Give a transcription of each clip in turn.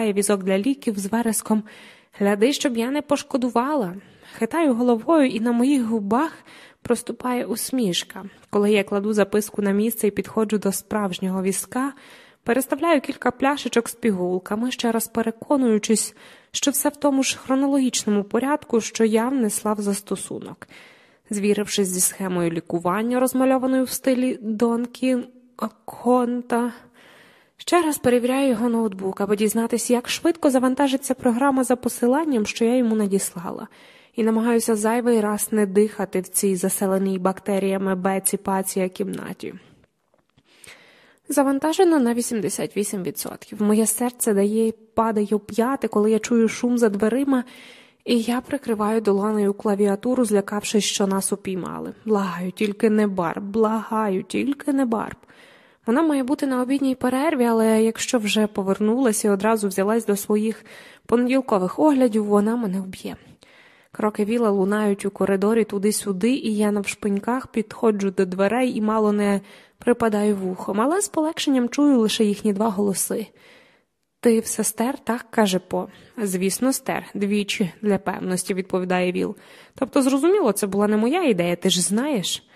штовхає візок для ліків з вереском. Гляди, щоб я не пошкодувала. Хитаю головою, і на моїх губах проступає усмішка. Коли я кладу записку на місце і підходжу до справжнього візка, переставляю кілька пляшечок з пігулками, ще раз переконуючись, що все в тому ж хронологічному порядку, що я внесла в застосунок. Звірившись зі схемою лікування, розмальованою в стилі Донкі Конта, ще раз перевіряю його ноутбук, аби дізнатися, як швидко завантажиться програма за посиланням, що я йому надіслала, і намагаюся зайвий раз не дихати в цій заселеній бактеріями беці пація кімнаті. Завантажено на 88%. Моє серце дає падає п'яти, коли я чую шум за дверима, і я прикриваю долонею клавіатуру, злякавшись, що нас упіймали. Благаю, тільки не барб, благаю, тільки не барб. Вона має бути на обідній перерві, але якщо вже повернулася і одразу взялась до своїх понеділкових оглядів, вона мене вб'є. Кроки віла лунають у коридорі туди-сюди, і я навшпиньках підходжу до дверей і мало не припадаю вухом, але з полегшенням чую лише їхні два голоси. Ти все стер, так каже По. Звісно, стер, двічі для певності, відповідає Віл. Тобто, зрозуміло, це була не моя ідея, ти ж знаєш.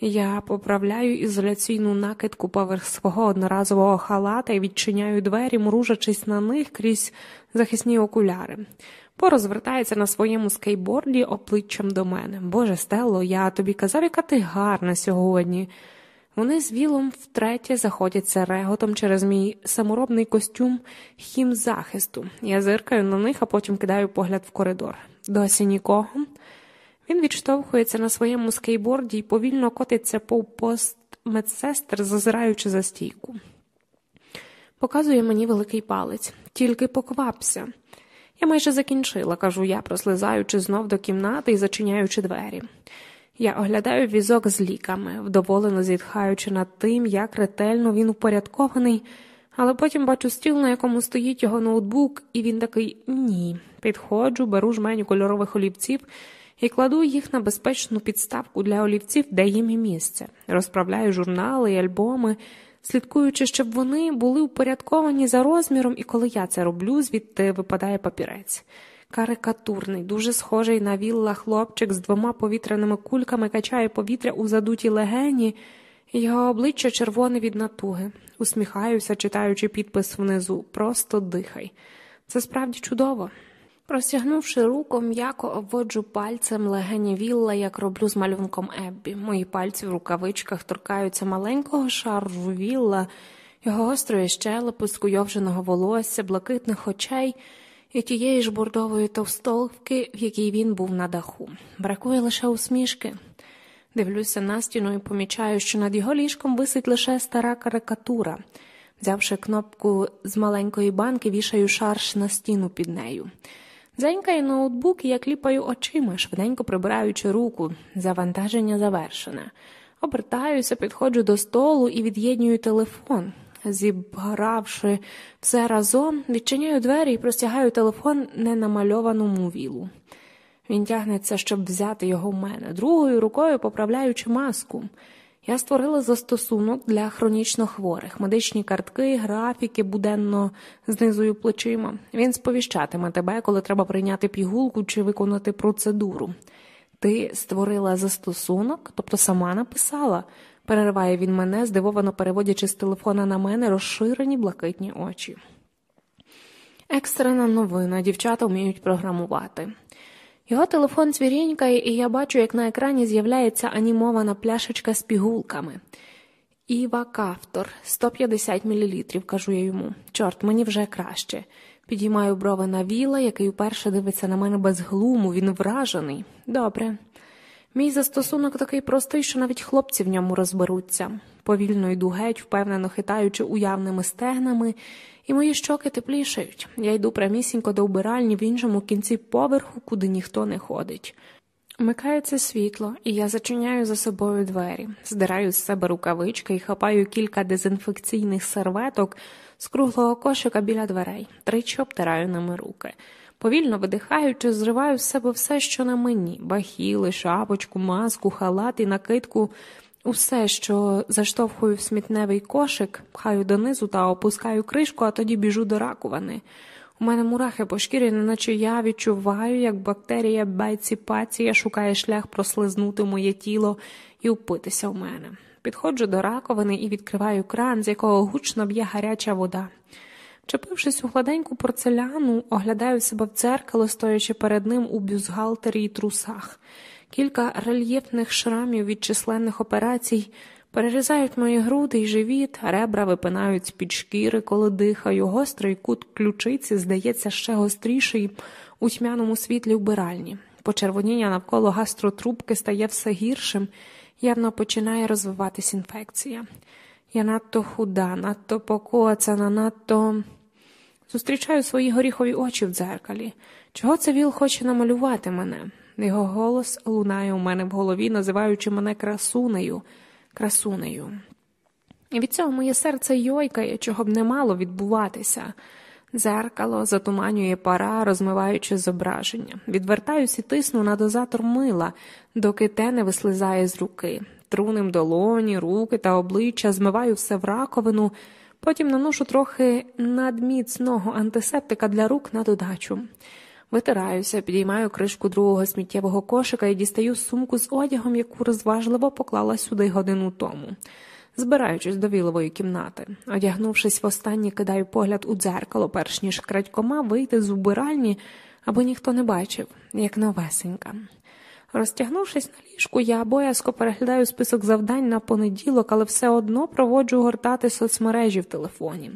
Я поправляю ізоляційну накидку поверх свого одноразового халата і відчиняю двері, мружачись на них крізь захисні окуляри. По розвертається на своєму скейборді обличчям до мене. Боже, Стелло, я тобі казав, яка ти гарна сьогодні. Вони з вілом втретє заходяться реготом через мій саморобний костюм хімзахисту. Я зиркаю на них, а потім кидаю погляд в коридор. Досі нікого. Він відштовхується на своєму скейборді і повільно котиться по пост медсестер, зазираючи за стійку. Показує мені великий палець, тільки поквапся. Я майже закінчила, кажу я, прослизаючи знов до кімнати і зачиняючи двері. Я оглядаю візок з ліками, вдоволено зітхаючи над тим, як ретельно він упорядкований, але потім бачу стіл, на якому стоїть його ноутбук, і він такий ні. Підходжу, беру жменю кольорових олівців і кладу їх на безпечну підставку для олівців, де їм і місце. Розправляю журнали і альбоми, слідкуючи, щоб вони були упорядковані за розміром, і коли я це роблю, звідти випадає папірець. Карикатурний, дуже схожий на вілла хлопчик з двома повітряними кульками качає повітря у задутій легені, його обличчя червоне від натуги. Усміхаюся, читаючи підпис внизу. Просто дихай. Це справді чудово. Простягнувши руку, м'яко обводжу пальцем легені вілла, як роблю з малюнком Еббі. Мої пальці в рукавичках торкаються маленького шару вілла, його острої щелепи, скуйовженого волосся, блакитних очей і тієї ж бордової товстолки, в якій він був на даху. Бракує лише усмішки. Дивлюся на стіну і помічаю, що над його ліжком висить лише стара карикатура. Взявши кнопку з маленької банки, вішаю шарш на стіну під нею. Дзенькає ноутбук, я кліпаю очима, швиденько прибираючи руку. Завантаження завершене. Обертаюся, підходжу до столу і від'єднюю телефон. Зібравши все разом, відчиняю двері і простягаю телефон ненамальованому вілу. Він тягнеться, щоб взяти його в мене, другою рукою поправляючи маску. Я створила застосунок для хронічно хворих, медичні картки, графіки, буденно знизую плечима. Він сповіщатиме тебе, коли треба прийняти пігулку чи виконати процедуру. Ти створила застосунок, тобто сама написала, перериває він мене, здивовано переводячи з телефона на мене розширені блакитні очі. Екстрена новина, дівчата вміють програмувати. Його телефон цвірінькає, і я бачу, як на екрані з'являється анімована пляшечка з пігулками. Іва Кавтор, 150 мл, кажу я йому. Чорт, мені вже краще. Підіймаю брови на віла, який вперше дивиться на мене без глуму, він вражений. Добре. Мій застосунок такий простий, що навіть хлопці в ньому розберуться. Повільно йду геть, впевнено хитаючи уявними стегнами, і мої щоки теплішають. Я йду прямісінько до вбиральні в іншому кінці поверху, куди ніхто не ходить. Вмикається світло, і я зачиняю за собою двері, здираю з себе рукавички і хапаю кілька дезінфекційних серветок з круглого кошика біля дверей, тричі обтираю ними руки. Повільно видихаючи, зриваю з себе все, що на мені бахіли, шапочку, маску, халат і накидку, усе, що заштовхую в смітневий кошик, пхаю донизу та опускаю кришку, а тоді біжу до раковини. У мене мурахи по шкірі, неначе я відчуваю, як бактерія байціпація шукає шлях прослизнути моє тіло і упитися в мене. Підходжу до раковини і відкриваю кран, з якого гучно б'є гаряча вода. Чепившись у гладеньку порцеляну, оглядаю себе в дзеркало, стоячи перед ним у бюзгалтері й трусах. Кілька рельєфних шрамів від численних операцій перерізають мої груди й живіт, ребра випинають з під шкіри, коли дихаю, гострий кут ключиці здається ще гостріший у тьмяному світлі вбиральні. Почервоніння навколо гастротрубки стає все гіршим, явно починає розвиватись інфекція. Я надто худа, надто покоцана, надто. Зустрічаю свої горіхові очі в дзеркалі. Чого це Віл хоче намалювати мене? Його голос лунає у мене в голові, називаючи мене красунею, красунею. І від цього моє серце йойкає, чого б не мало відбуватися. Дзеркало затуманює пара, розмиваючи зображення. Відвертаюсь і тисну на дозатор мила, доки те не вислизає з руки. Труним долоні, руки та обличчя, змиваю все в раковину, потім наношу трохи надміцного антисептика для рук на додачу. Витираюся, підіймаю кришку другого сміттєвого кошика і дістаю сумку з одягом, яку розважливо поклала сюди годину тому. Збираючись до вілової кімнати, одягнувшись востаннє, кидаю погляд у дзеркало, перш ніж крадькома вийти з убиральні, аби ніхто не бачив, як новесенька. Розтягнувшись на ліжку, я боязко переглядаю список завдань на понеділок, але все одно проводжу гортати соцмережі в телефоні.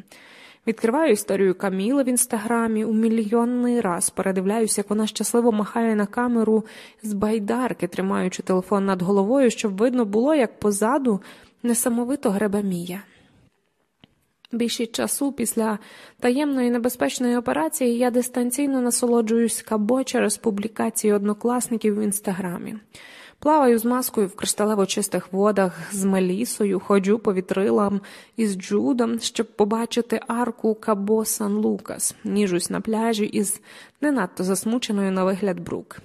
Відкриваю історію Каміли в інстаграмі у мільйонний раз передивляюся, як вона щасливо махає на камеру з байдарки, тримаючи телефон над головою, щоб видно було, як позаду несамовито гребе. Більшість часу після таємної небезпечної операції я дистанційно насолоджуюсь кабо через публікації однокласників в інстаграмі. Плаваю з маскою в кришталево чистих водах, з Мелісою, ходжу по вітрилам із Джудом, щоб побачити арку Кабо Сан Лукас, ніжусь на пляжі із не надто засмученою на вигляд брук.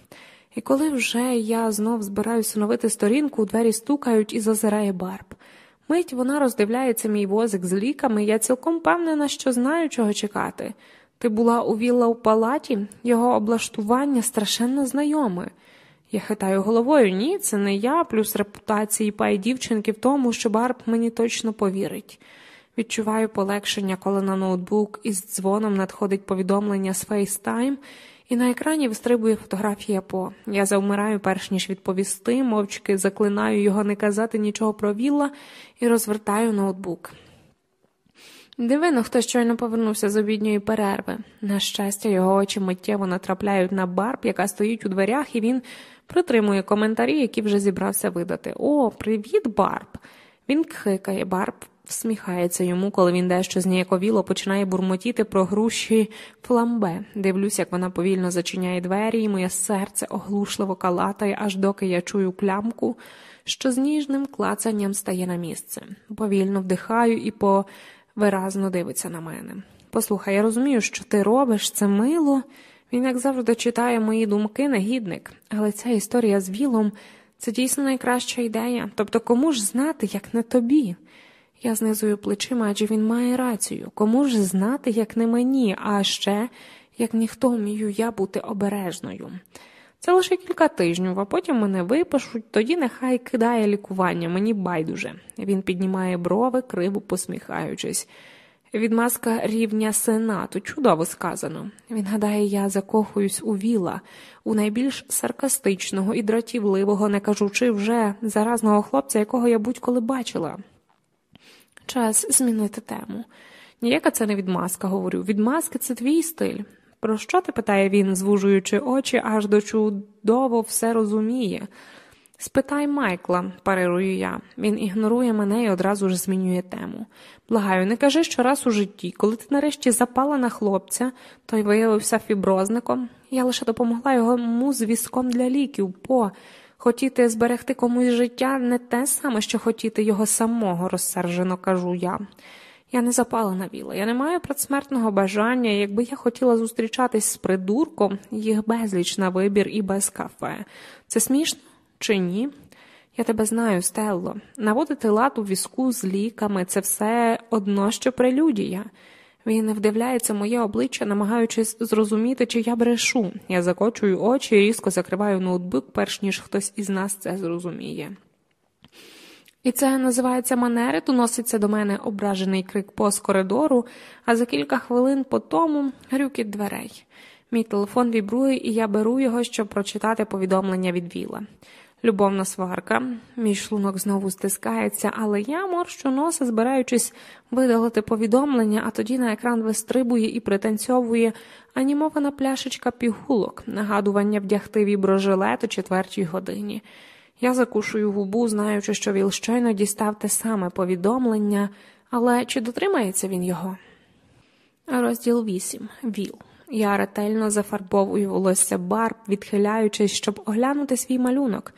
І коли вже я знов збираюся новити сторінку, у двері стукають і зазирає барб. Мить вона роздивляється мій возик з ліками, я цілком певнена, що знаю, чого чекати. Ти була у вілла в палаті, його облаштування страшенно знайоме. Я хитаю головою, ні, це не я, плюс репутації пай дівчинки в тому, що Барб мені точно повірить. Відчуваю полегшення, коли на ноутбук із дзвоном надходить повідомлення з FaceTime, і на екрані вистрибує фотографія по. Я завмираю, перш ніж відповісти, мовчки заклинаю його не казати нічого про Вілла і розвертаю ноутбук. Дивино, хто щойно повернувся з обідньої перерви. На щастя, його очі миттєво натрапляють на барб, яка стоїть у дверях, і він притримує коментарі, які вже зібрався видати. О, привіт, Барб! Він кхикає, Барб всміхається йому, коли він дещо зніяковіло починає бурмотіти про груші фламбе. Дивлюсь, як вона повільно зачиняє двері, і моє серце оглушливо калатає, аж доки я чую клямку, що з ніжним клацанням стає на місце. Повільно вдихаю і по виразно дивиться на мене. Послухай, я розумію, що ти робиш це мило. Він, як завжди, читає мої думки, негідник, але ця історія з Вілом це дійсно найкраща ідея. Тобто, кому ж знати, як не тобі? Я знизую плечима, адже він має рацію. Кому ж знати, як не мені, а ще як ніхто вмію я бути обережною. Це лише кілька тижнів, а потім мене випишуть, тоді нехай кидає лікування, мені байдуже. Він піднімає брови, криво посміхаючись. Відмазка рівня сенату, чудово сказано. Він гадає, я закохуюсь у віла, у найбільш саркастичного і дратівливого, не кажучи вже заразного хлопця, якого я будь-коли бачила. Час змінити тему. Ніяка це не відмазка, говорю. Відмазки це твій стиль. Про що ти питає він, звужуючи очі, аж до чудово все розуміє. Спитай Майкла, парирую я. Він ігнорує мене і одразу ж змінює тему. Благаю, не кажи, що раз у житті, коли ти нарешті запала на хлопця, той виявився фіброзником. Я лише допомогла йому з візком для ліків, по хотіти зберегти комусь життя не те саме, що хотіти його самого, розсержено кажу я. Я не запала на віла, я не маю предсмертного бажання, якби я хотіла зустрічатись з придурком, їх безліч на вибір і без кафе. Це смішно чи ні? Я тебе знаю, Стелло. Наводити лад у візку з ліками це все одно, що прелюдія. Він вдивляється моє обличчя, намагаючись зрозуміти, чи я брешу. Я закочую очі і різко закриваю ноутбук, перш ніж хтось із нас це зрозуміє. І це називається манери, доноситься до мене ображений крик поз коридору, а за кілька хвилин по тому грюкіт дверей. Мій телефон вібрує, і я беру його, щоб прочитати повідомлення від Віла. Любовна сварка, мій шлунок знову стискається, але я морщу носа, збираючись видалити повідомлення, а тоді на екран вистрибує і пританцьовує анімована пляшечка пігулок, нагадування вдягти віброжилет о четвертій годині. Я закушую губу, знаючи, що Віл щойно дістав те саме повідомлення, але чи дотримається він його? Розділ 8. Віл. Я ретельно зафарбовую волосся барб, відхиляючись, щоб оглянути свій малюнок.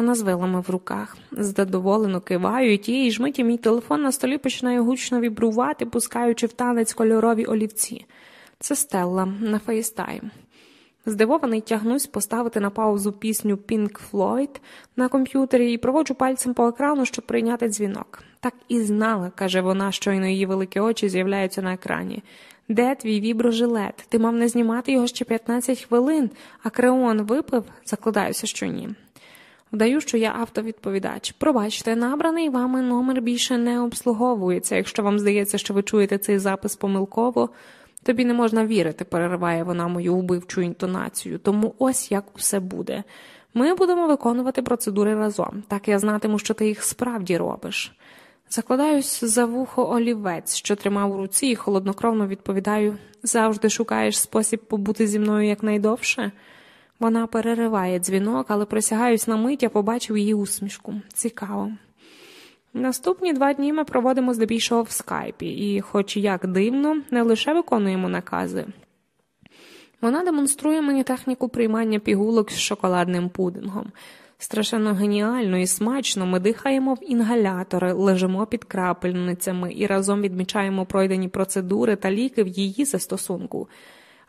Вона з вилами в руках. Здоволено киваю, і тієї ж миті мій телефон на столі починає гучно вібрувати, пускаючи в танець кольорові олівці. Це Стелла на фейстайм. Здивований тягнусь поставити на паузу пісню Pink Floyd на комп'ютері і проводжу пальцем по екрану, щоб прийняти дзвінок. Так і знала, каже вона, щойно її великі очі з'являються на екрані. Де твій віброжилет? Ти мав не знімати його ще 15 хвилин, а креон випив, закладаюся, що ні. Вдаю, що я автовідповідач. Пробачте, набраний вами номер більше не обслуговується. Якщо вам здається, що ви чуєте цей запис помилково, тобі не можна вірити, перериває вона мою вбивчу інтонацію. Тому ось як усе буде. Ми будемо виконувати процедури разом. Так я знатиму, що ти їх справді робиш. Закладаюсь за вухо олівець, що тримав у руці, і холоднокровно відповідаю завжди шукаєш спосіб побути зі мною якнайдовше. Вона перериває дзвінок, але присягаюсь на мить, я побачив її усмішку. Цікаво. Наступні два дні ми проводимо здебільшого в скайпі, і, хоч як дивно, не лише виконуємо накази. Вона демонструє мені техніку приймання пігулок з шоколадним пудингом. Страшенно геніально і смачно ми дихаємо в інгалятори, лежимо під крапельницями і разом відмічаємо пройдені процедури та ліки в її застосунку.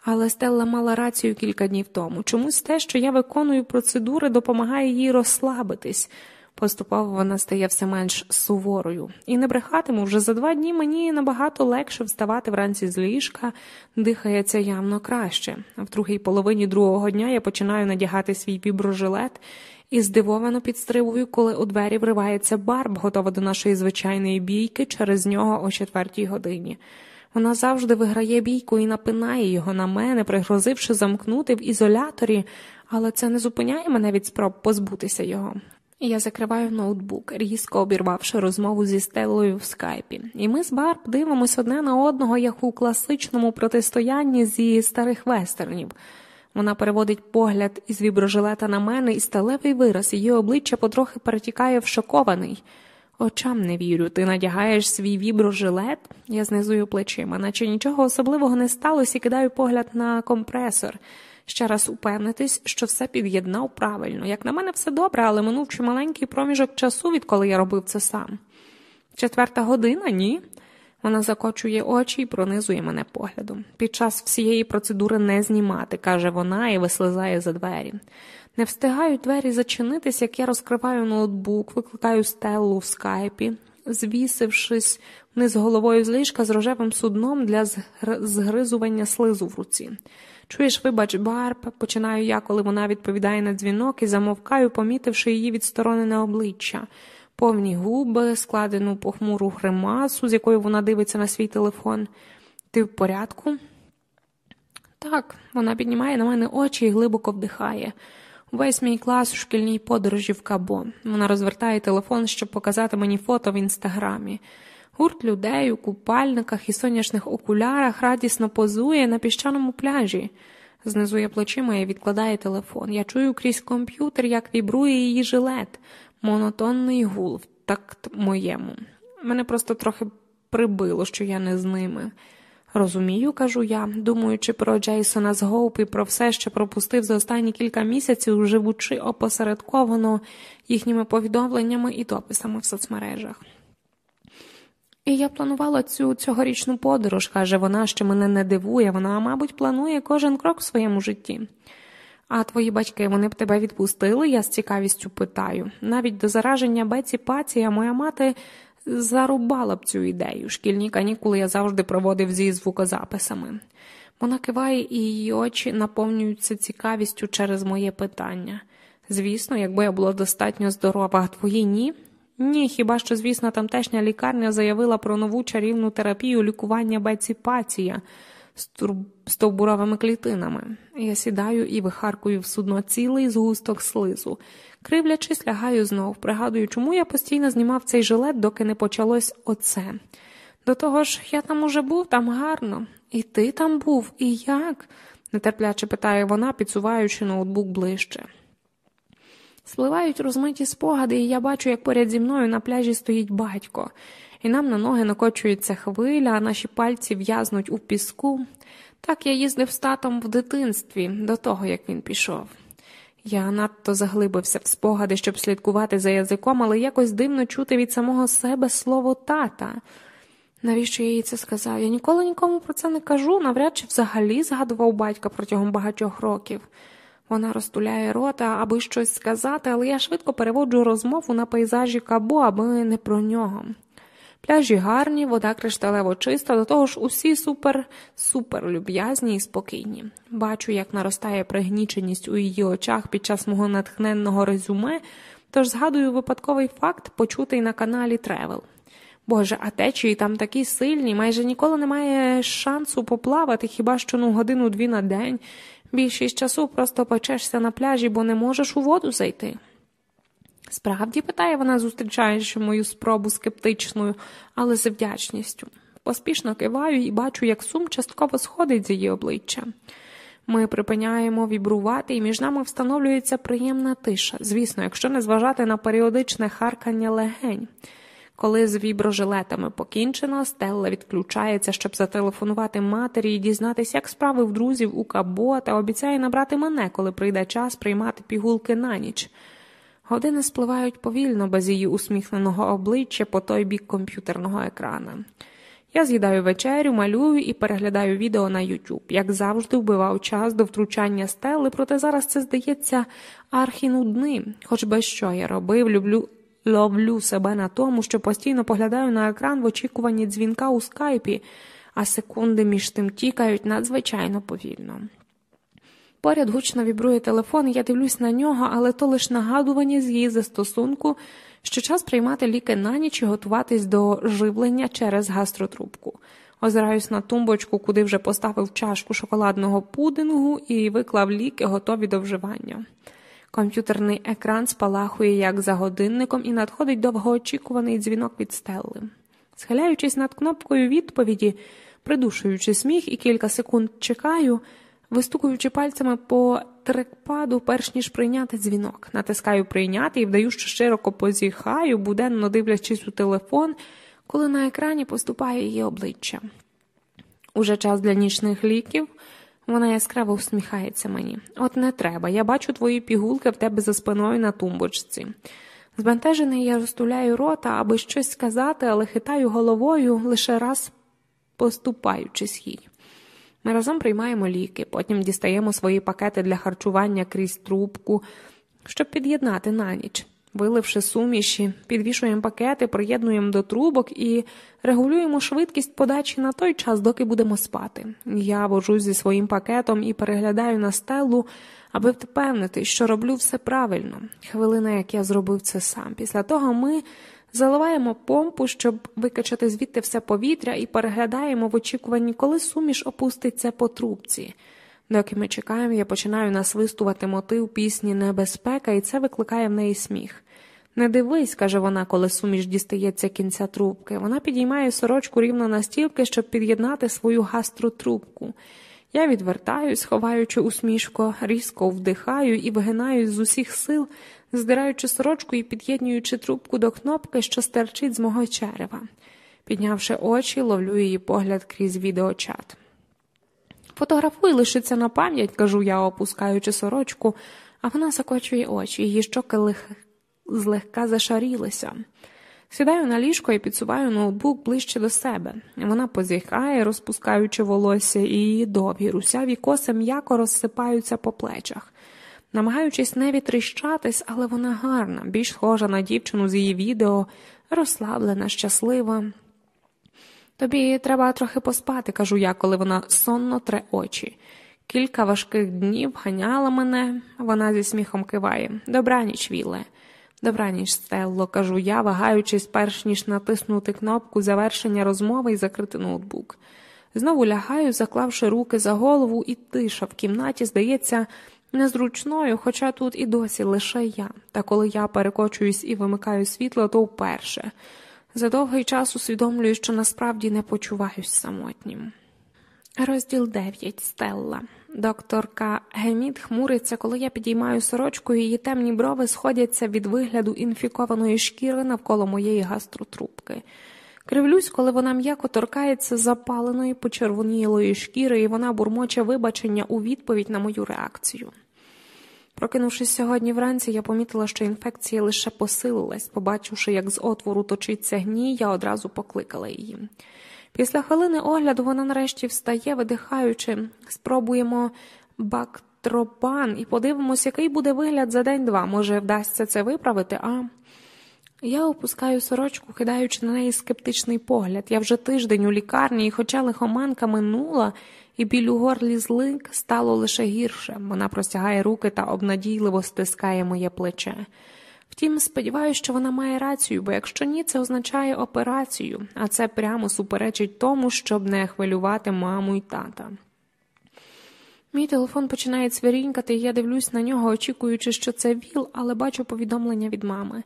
Але Стелла мала рацію кілька днів тому. Чомусь те, що я виконую процедури, допомагає їй розслабитись. Поступово вона стає все менш суворою. І не брехатиму, вже за два дні мені набагато легше вставати вранці з ліжка, дихається явно краще. В другій половині другого дня я починаю надягати свій віброжилет і здивовано підстривую, коли у двері вривається барб, готова до нашої звичайної бійки через нього о четвертій годині. Вона завжди виграє бійку і напинає його на мене, пригрозивши замкнути в ізоляторі, але це не зупиняє мене від спроб позбутися його. Я закриваю ноутбук, різко обірвавши розмову зі Стеллою в скайпі, і ми з Барб дивимося одне на одного, як у класичному протистоянні зі старих вестернів. Вона переводить погляд із віброжилета на мене, і сталевий вираз її обличчя потрохи перетікає в шокований. Очам не вірю, ти надягаєш свій віброжилет? Я знизую плечима, наче нічого особливого не сталося і кидаю погляд на компресор. Ще раз упевнитись, що все під'єднав правильно. Як на мене, все добре, але минув чималенький проміжок часу, відколи я робив це сам. Четверта година, ні. Вона закочує очі і пронизує мене поглядом. Під час всієї процедури не знімати, каже вона і вислизає за двері. Не встигають двері зачинитись, як я розкриваю ноутбук, викликаю стелу в скайпі, звісившись вниз головою з ліжка з рожевим судном для згризування слизу в руці. Чуєш, вибач, Барб, починаю я, коли вона відповідає на дзвінок і замовкаю, помітивши її відсторонене обличчя повні губи, складену похмуру гримасу, з якою вона дивиться на свій телефон. Ти в порядку? Так, вона піднімає на мене очі і глибоко вдихає. Весь мій клас у шкільній подорожі в Кабо. Вона розвертає телефон, щоб показати мені фото в інстаграмі. Гурт людей у купальниках і сонячних окулярах радісно позує на піщаному пляжі. Знизує плечима і відкладає телефон. Я чую крізь комп'ютер, як вібрує її жилет монотонний гул в такт моєму. Мене просто трохи прибило, що я не з ними. Розумію, кажу я, думаючи про Джейсона з Гоуп і про все, що пропустив за останні кілька місяців, живучи опосередковано їхніми повідомленнями і дописами в соцмережах. І я планувала цю цьогорічну подорож, каже вона, що мене не дивує, вона, мабуть, планує кожен крок в своєму житті. А твої батьки вони б тебе відпустили, я з цікавістю питаю. Навіть до зараження Беці Паці, а моя мати зарубала б цю ідею. Шкільні канікули я завжди проводив зі звукозаписами. Вона киває, і її очі наповнюються цікавістю через моє питання. Звісно, якби я була достатньо здорова, а твої ні. Ні, хіба що, звісно, тамтешня лікарня заявила про нову чарівну терапію лікування беціпація з стовбуровими клітинами. Я сідаю і вихаркую в судно цілий згусток слизу. Кривлячись, лягаю знов, пригадую, чому я постійно знімав цей жилет, доки не почалось оце. До того ж, я там уже був, там гарно. І ти там був, і як? нетерпляче питає вона, підсуваючи ноутбук ближче. Спливають розмиті спогади, і я бачу, як поряд зі мною на пляжі стоїть батько, і нам на ноги накочується хвиля, а наші пальці в'язнуть у піску. Так я їздив з татом в дитинстві, до того, як він пішов. Я надто заглибився в спогади, щоб слідкувати за язиком, але якось дивно чути від самого себе слово тата. Навіщо я їй це сказав? Я ніколи нікому про це не кажу, навряд чи взагалі згадував батька протягом багатьох років. Вона розтуляє рота, аби щось сказати, але я швидко переводжу розмову на пейзажі кабо, аби не про нього. Пляжі гарні, вода кришталево чиста, до того ж усі супер-супер люб'язні і спокійні. Бачу, як наростає пригніченість у її очах під час мого натхненного резюме, тож згадую випадковий факт, почутий на каналі Тревел. Боже, а течії там такі сильні, майже ніколи немає шансу поплавати хіба що ну годину-дві на день. Більшість часу просто печешся на пляжі, бо не можеш у воду зайти. Справді, питає вона, зустрічаючи мою спробу скептичною, але з вдячністю. Поспішно киваю і бачу, як сум частково сходить з її обличчя. Ми припиняємо вібрувати, і між нами встановлюється приємна тиша, звісно, якщо не зважати на періодичне харкання легень. Коли з віброжилетами покінчено, Стелла відключається, щоб зателефонувати матері і дізнатися, як справи в друзів у Кабо, та обіцяє набрати мене, коли прийде час приймати пігулки на ніч. Години спливають повільно без її усміхненого обличчя по той бік комп'ютерного екрана. Я з'їдаю вечерю, малюю і переглядаю відео на YouTube. Як завжди, вбивав час до втручання стели, проте зараз це здається архінудним. Хоч би що я робив, люблю Ловлю себе на тому, що постійно поглядаю на екран в очікуванні дзвінка у скайпі, а секунди між тим тікають надзвичайно повільно. Поряд гучно вібрує телефон, я дивлюсь на нього, але то лише нагадування з її застосунку, що час приймати ліки на ніч і готуватись до живлення через гастротрубку. Озираюсь на тумбочку, куди вже поставив чашку шоколадного пудингу і виклав ліки, готові до вживання. Комп'ютерний екран спалахує як за годинником і надходить довгоочікуваний дзвінок від Стелли. Схиляючись над кнопкою відповіді, придушуючи сміх і кілька секунд чекаю, вистукуючи пальцями по трекпаду, перш ніж прийняти дзвінок, натискаю прийняти і вдаю, що широко позіхаю, буденно дивлячись у телефон, коли на екрані поступає її обличчя. Уже час для нічних ліків. Вона яскраво усміхається мені. От не треба. Я бачу твої пігулки в тебе за спиною на тумбочці. Збентежений я розтуляю рота, аби щось сказати, але хитаю головою лише раз поступаючись їй. Ми разом приймаємо ліки, потім дістаємо свої пакети для харчування крізь трубку, щоб під'єднати на ніч. Виливши суміші, підвішуємо пакети, приєднуємо до трубок і регулюємо швидкість подачі на той час, доки будемо спати. Я вожусь зі своїм пакетом і переглядаю на стелу, аби впевнити, що роблю все правильно. Хвилина, як я зробив це сам. Після того ми заливаємо помпу, щоб викачати звідти все повітря, і переглядаємо в очікуванні, коли суміш опуститься по трубці. Доки ми чекаємо, я починаю насвистувати мотив пісні Небезпека, і це викликає в неї сміх. Не дивись, каже вона, коли суміш дістається кінця трубки. Вона підіймає сорочку рівно настільки, щоб під'єднати свою гастротрубку. Я відвертаюсь, ховаючи усмішко, різко вдихаю і вигинаюсь з усіх сил, здираючи сорочку і під'єднуючи трубку до кнопки, що стерчить з мого черева. Піднявши очі, ловлю її погляд крізь відеочат. Фотографуй лишиться на пам'ять, кажу я, опускаючи сорочку, а вона закочує очі, її щоки лих... злегка зашарілися. Сідаю на ліжко і підсуваю ноутбук ближче до себе. Вона позіхає, розпускаючи волосся, і її довгі русяві коси м'яко розсипаються по плечах. Намагаючись не вітріщатись, але вона гарна, більш схожа на дівчину з її відео, розслаблена, щаслива. Тобі треба трохи поспати, кажу я, коли вона сонно тре очі. Кілька важких днів ганяла мене, вона зі сміхом киває. Добраніч, Віле. Добраніч, Стелло, кажу я, вагаючись, перш ніж натиснути кнопку завершення розмови і закрити ноутбук. Знову лягаю, заклавши руки за голову, і тиша в кімнаті, здається, незручною, хоча тут і досі лише я. Та коли я перекочуюсь і вимикаю світло, то вперше. За довгий час усвідомлюю, що насправді не почуваюсь самотнім. Розділ 9. Стелла. Докторка Геміт хмуриться, коли я підіймаю сорочку, її темні брови сходяться від вигляду інфікованої шкіри навколо моєї гастротрубки. Кривлюсь, коли вона м'яко торкається запаленої почервонілої шкіри, і вона бурмоче вибачення у відповідь на мою реакцію. Прокинувшись сьогодні вранці, я помітила, що інфекція лише посилилась. Побачивши, як з отвору точиться гній, я одразу покликала її. Після хвилини огляду вона нарешті встає, видихаючи, спробуємо бактропан і подивимось, який буде вигляд за день-два. Може, вдасться це виправити, а. Я опускаю сорочку, кидаючи на неї скептичний погляд. Я вже тиждень у лікарні, і, хоча лихоманка минула, і біль у горлі злик стало лише гірше. Вона простягає руки та обнадійливо стискає моє плече. Втім, сподіваюся, що вона має рацію, бо якщо ні, це означає операцію, а це прямо суперечить тому, щоб не хвилювати маму і тата. Мій телефон починає цвірінькати, і я дивлюсь на нього, очікуючи, що це ВІЛ, але бачу повідомлення від мами.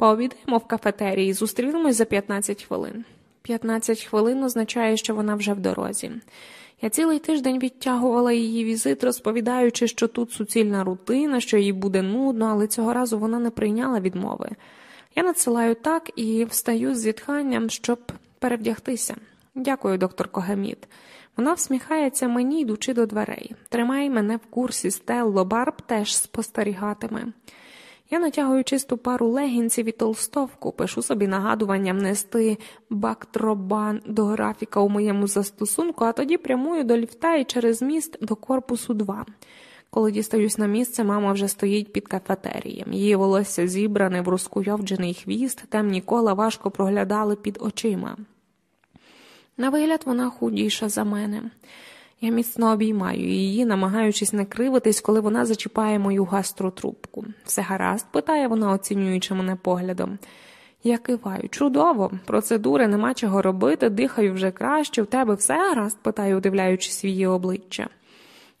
Пообідаємо в кафетерії, зустрінемось за 15 хвилин. 15 хвилин означає, що вона вже в дорозі. Я цілий тиждень відтягувала її візит, розповідаючи, що тут суцільна рутина, що їй буде нудно, але цього разу вона не прийняла відмови. Я надсилаю так і встаю з зітханням, щоб перевдягтися. Дякую, доктор Когаміт. Вона всміхається мені, йдучи до дверей. Тримай мене в курсі, Стелло, Барб теж спостерігатиме. Я натягую чисту пару легінців і толстовку, пишу собі нагадуванням нести бактробан до графіка у моєму застосунку, а тоді прямую до ліфта і через міст до корпусу 2. Коли дістаюсь на місце, мама вже стоїть під кафетерієм. Її волосся зібране в розкуйовджений хвіст, темні кола важко проглядали під очима. На вигляд вона худіша за мене. Я міцно обіймаю її, намагаючись не кривитись, коли вона зачіпає мою гастротрубку. Все гаразд? питає вона, оцінюючи мене поглядом. Я киваю. Чудово, процедури нема чого робити, дихаю вже краще, в тебе все гаразд? питаю, удивляючись її обличчя.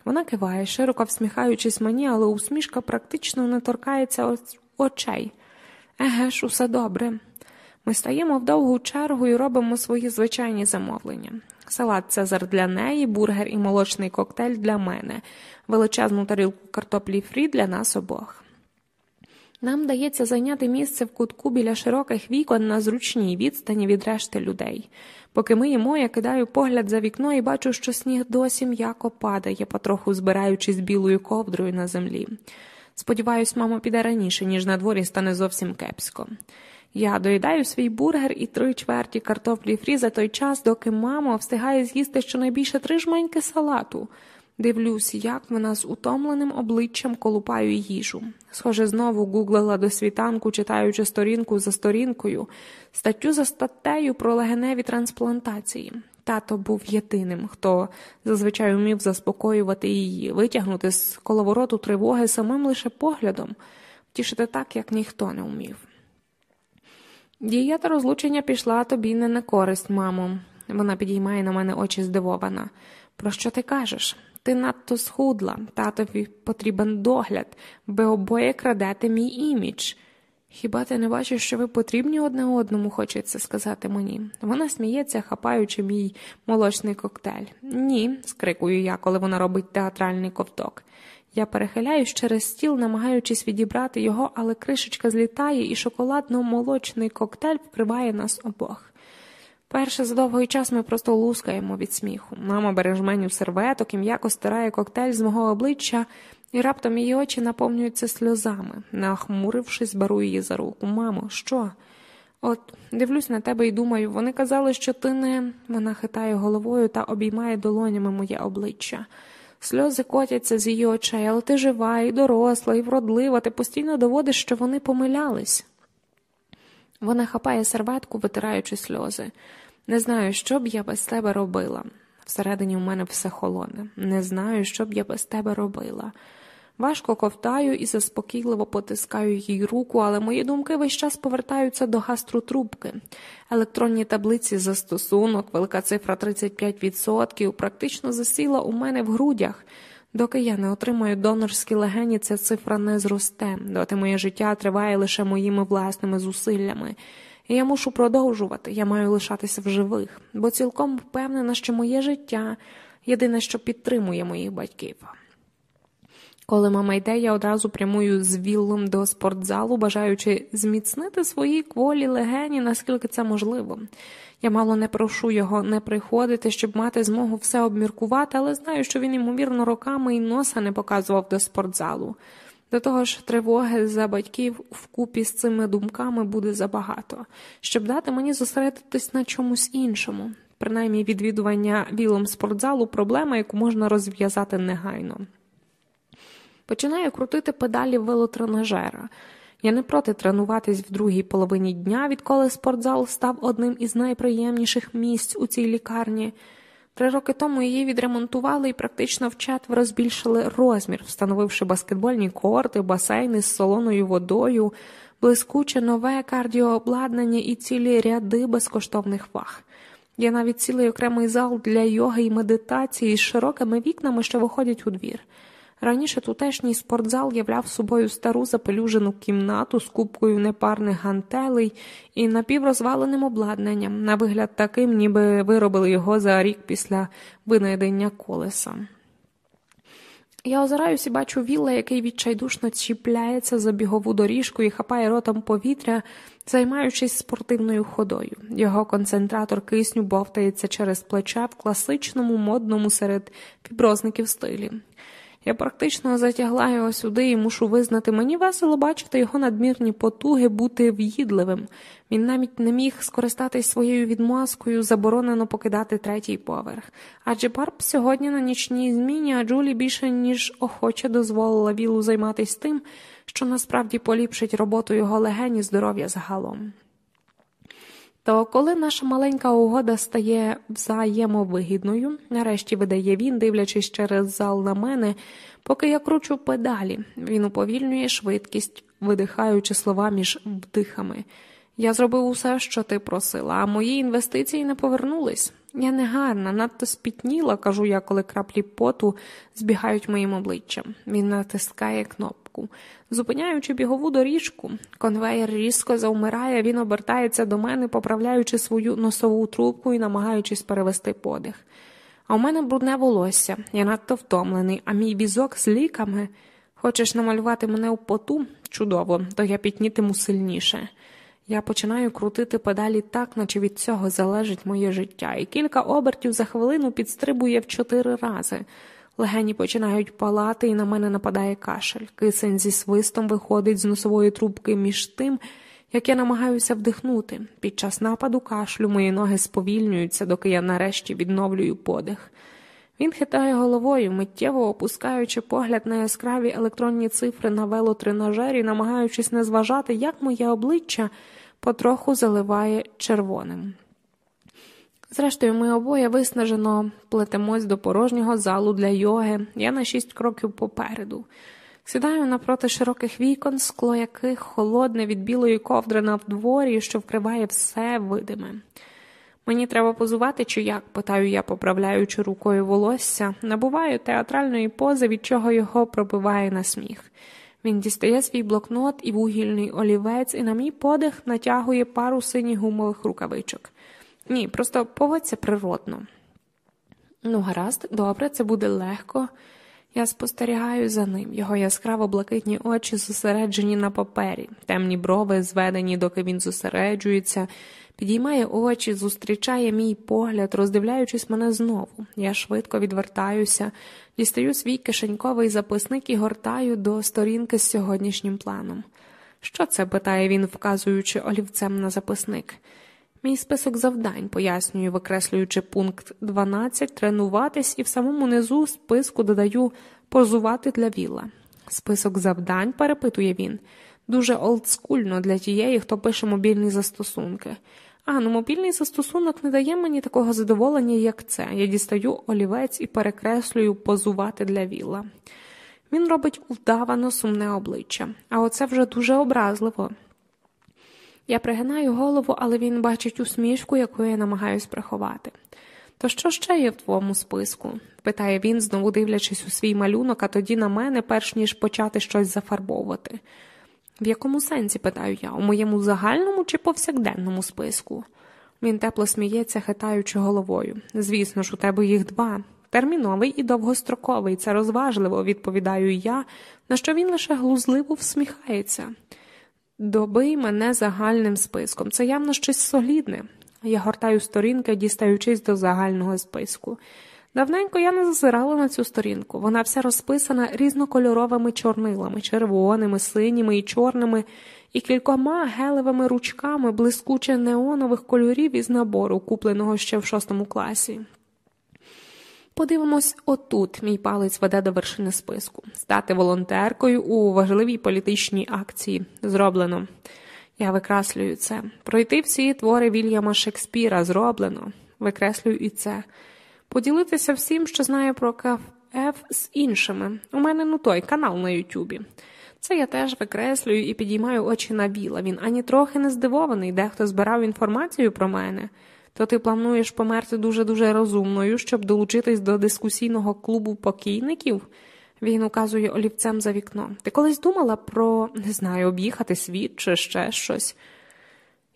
Вона киває, широко всміхаючись мені, але усмішка практично не торкається очей. Еге ж, усе добре. Ми стаємо в довгу чергу і робимо свої звичайні замовлення. Салат Цезар для неї, бургер і молочний коктейль для мене, величезну тарілку картоплі фрі для нас обох. Нам дається зайняти місце в кутку біля широких вікон на зручній відстані від решти людей. Поки ми їмо, я кидаю погляд за вікно і бачу, що сніг досі м'яко падає, потроху збираючись білою ковдрою на землі. Сподіваюсь, мама піде раніше, ніж на дворі стане зовсім кепсько. Я доїдаю свій бургер і три чверті картоплі фрі за той час, доки мама встигає з'їсти щонайбільше три жменьки салату. Дивлюсь, як вона з утомленим обличчям колупаю їжу. Схоже, знову гуглила до світанку, читаючи сторінку за сторінкою, статтю за статтею про легеневі трансплантації. Тато був єдиним, хто зазвичай вмів заспокоювати її, витягнути з коловороту тривоги самим лише поглядом, втішити так, як ніхто не вмів. Дієта розлучення пішла тобі не на користь, мамо. Вона підіймає на мене очі здивована. Про що ти кажеш? Ти надто схудла, татові потрібен догляд, ви обоє крадете мій імідж. Хіба ти не бачиш, що ви потрібні одне одному, хочеться сказати мені. Вона сміється, хапаючи мій молочний коктейль. Ні, скрикую я, коли вона робить театральний ковток. Я перехиляюсь через стіл, намагаючись відібрати його, але кришечка злітає, і шоколадно-молочний коктейль вкриває нас обох. Перше за довгий час ми просто лускаємо від сміху. Мама бере жменю серветок і м'яко стирає коктейль з мого обличчя, і раптом її очі наповнюються сльозами. Нахмурившись, беру її за руку. Мамо, що? От дивлюсь на тебе і думаю, вони казали, що ти не. Вона хитає головою та обіймає долонями моє обличчя. Сльози котяться з її очей, але ти жива, і доросла, і вродлива, ти постійно доводиш, що вони помилялись. Вона хапає серветку, витираючи сльози. Не знаю, що б я без тебе робила. Всередині у мене все холоне. Не знаю, що б я без тебе робила. Важко ковтаю і заспокійливо потискаю їй руку, але мої думки весь час повертаються до гастротрубки. Електронні таблиці застосунок, велика цифра 35%, практично засіла у мене в грудях. Доки я не отримаю донорські легені, ця цифра не зросте, доти моє життя триває лише моїми власними зусиллями. І я мушу продовжувати, я маю лишатися в живих, бо цілком впевнена, що моє життя єдине, що підтримує моїх батьків. Коли мама йде, я одразу прямую з віллом до спортзалу, бажаючи зміцнити свої кволі легені, наскільки це можливо. Я мало не прошу його не приходити, щоб мати змогу все обміркувати, але знаю, що він, ймовірно, роками і носа не показував до спортзалу. До того ж, тривоги за батьків вкупі з цими думками буде забагато, щоб дати мені зосередитись на чомусь іншому. Принаймні відвідування вілом спортзалу проблема, яку можна розв'язати негайно. Починаю крутити педалі велотренажера. Я не проти тренуватись в другій половині дня, відколи спортзал став одним із найприємніших місць у цій лікарні. Три роки тому її відремонтували і практично вчетверо збільшили розмір, встановивши баскетбольні корти, басейни з солоною водою, блискуче нове кардіообладнання і цілі ряди безкоштовних ваг. Є навіть цілий окремий зал для йоги і медитації з широкими вікнами, що виходять у двір. Раніше тутешній спортзал являв собою стару запелюжену кімнату з кубкою непарних гантелей і напіврозваленим обладнанням, на вигляд таким, ніби виробили його за рік після винайдення колеса. Я озираюсь і бачу вілла, який відчайдушно чіпляється за бігову доріжку і хапає ротом повітря, займаючись спортивною ходою. Його концентратор кисню бовтається через плече в класичному модному серед фіброзників стилі. Я практично затягла його сюди і мушу визнати, мені весело бачити його надмірні потуги бути в'їдливим. Він навіть не міг скористатись своєю відмазкою, заборонено покидати третій поверх. Адже Барб сьогодні на нічній зміні, а Джулі більше ніж охоче дозволила Вілу займатися тим, що насправді поліпшить роботу його легені здоров'я загалом. То коли наша маленька угода стає взаємовигідною, нарешті видає він, дивлячись через зал на мене, поки я кручу педалі, він уповільнює швидкість, видихаючи слова між вдихами. Я зробив усе, що ти просила, а мої інвестиції не повернулись. Я не гарна, надто спітніла, кажу я, коли краплі поту збігають моїм обличчям. Він натискає кнопку. Зупиняючи бігову доріжку, конвейер різко завмирає, він обертається до мене, поправляючи свою носову трубку і намагаючись перевести подих. А у мене брудне волосся, я надто втомлений, а мій візок з ліками. Хочеш намалювати мене у поту? Чудово, то я пітнітиму сильніше. Я починаю крутити педалі так, наче від цього залежить моє життя, і кілька обертів за хвилину підстрибує в чотири рази. Легені починають палати, і на мене нападає кашель. Кисень зі свистом виходить з носової трубки між тим, як я намагаюся вдихнути. Під час нападу кашлю мої ноги сповільнюються, доки я нарешті відновлюю подих. Він хитає головою, миттєво опускаючи погляд на яскраві електронні цифри на велотренажері, намагаючись не зважати, як моє обличчя потроху заливає червоним. Зрештою, ми обоє виснажено плетемось до порожнього залу для йоги, я на шість кроків попереду. Сідаю напроти широких вікон, скло яких холодне від білої ковдри на вдворі, що вкриває все видиме. Мені треба позувати чи як, питаю я, поправляючи рукою волосся, набуваю театральної пози, від чого його пробиває на сміх. Він дістає свій блокнот і вугільний олівець, і на мій подих натягує пару синіх гумових рукавичок. Ні, просто поводься природно. Ну, гаразд, добре, це буде легко. Я спостерігаю за ним, його яскраво блакитні очі зосереджені на папері, темні брови зведені, доки він зосереджується, підіймає очі, зустрічає мій погляд, роздивляючись мене знову. Я швидко відвертаюся, дістаю свій кишеньковий записник і гортаю до сторінки з сьогоднішнім планом. Що це? питає він, вказуючи олівцем на записник. Мій список завдань, пояснюю, викреслюючи пункт 12, тренуватись і в самому низу списку додаю позувати для віла. Список завдань, перепитує він, дуже олдскульно для тієї, хто пише мобільні застосунки. А, ну мобільний застосунок не дає мені такого задоволення, як це. Я дістаю олівець і перекреслюю позувати для віла. Він робить вдавано сумне обличчя, а оце вже дуже образливо. Я пригинаю голову, але він бачить усмішку, яку я намагаюсь приховати. То що ще є в твоєму списку? питає він, знову дивлячись у свій малюнок, а тоді на мене, перш ніж почати щось зафарбовувати. В якому сенсі, питаю я, у моєму загальному чи повсякденному списку? Він тепло сміється, хитаючи головою. Звісно ж, у тебе їх два. Терміновий і довгостроковий, це розважливо, відповідаю я, на що він лише глузливо всміхається. Добий мене загальним списком. Це явно щось солідне. Я гортаю сторінки, дістаючись до загального списку. Давненько я не зазирала на цю сторінку. Вона вся розписана різнокольоровими чорнилами, червоними, синіми і чорними, і кількома гелевими ручками блискуче неонових кольорів із набору, купленого ще в шостому класі. Подивимось, отут мій палець веде до вершини списку. Стати волонтеркою у важливій політичній акції. Зроблено. Я викреслюю це. Пройти всі твори Вільяма Шекспіра зроблено. Викреслюю і це. Поділитися всім, що знаю про КФ з іншими. У мене ну той канал на Ютубі. Це я теж викреслюю і підіймаю очі на віла. Він ані трохи не здивований, дехто збирав інформацію про мене то ти плануєш померти дуже-дуже розумною, щоб долучитись до дискусійного клубу покійників? Він указує олівцем за вікно. Ти колись думала про, не знаю, об'їхати світ чи ще щось?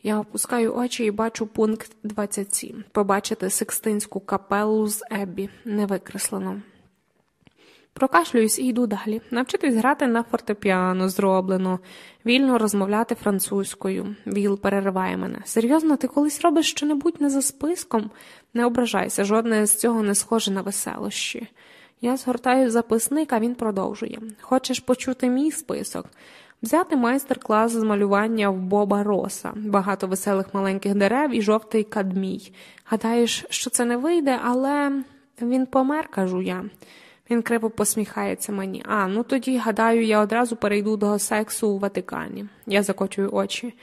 Я опускаю очі і бачу пункт 27. Побачити Секстинську капелу з Еббі, не викреслено. Прокашлююсь і йду далі. Навчитись грати на фортепіано зроблено, вільно розмовляти французькою. Віл перериває мене. Серйозно, ти колись робиш щонебудь не за списком? Не ображайся, жодне з цього не схоже на веселощі. Я згортаю записник, а він продовжує. Хочеш почути мій список? Взяти майстер-клас з малювання в Боба Роса, багато веселих маленьких дерев і жовтий кадмій. Гадаєш, що це не вийде, але він помер, кажу я. Він криво посміхається мені. А, ну тоді, гадаю, я одразу перейду до сексу у Ватикані. Я закочую очі.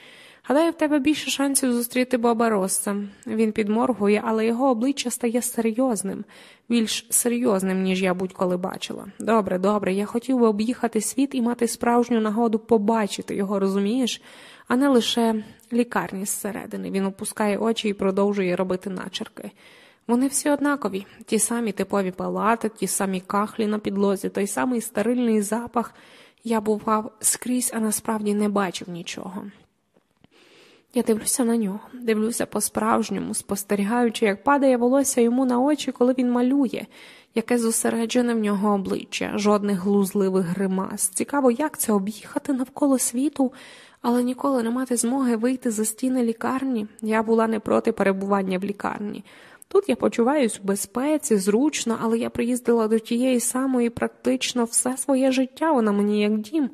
Гадаю, в тебе більше шансів зустріти Боба Росса. Він підморгує, але його обличчя стає серйозним, більш серйозним, ніж я будь-коли бачила. Добре, добре, я хотів би об'їхати світ і мати справжню нагоду побачити його, розумієш, а не лише лікарні зсередини. Він опускає очі і продовжує робити начерки. Вони всі однакові, ті самі типові палати, ті самі кахлі на підлозі, той самий стерильний запах. Я бував скрізь, а насправді не бачив нічого. Я дивлюся на нього, дивлюся по-справжньому, спостерігаючи, як падає волосся йому на очі, коли він малює, яке зосереджене в нього обличчя, жодних глузливих гримас. Цікаво, як це об'їхати навколо світу, але ніколи не мати змоги вийти за стіни лікарні. Я була не проти перебування в лікарні. Тут я почуваюся в безпеці, зручно, але я приїздила до тієї самої практично все своє життя, вона мені як дім.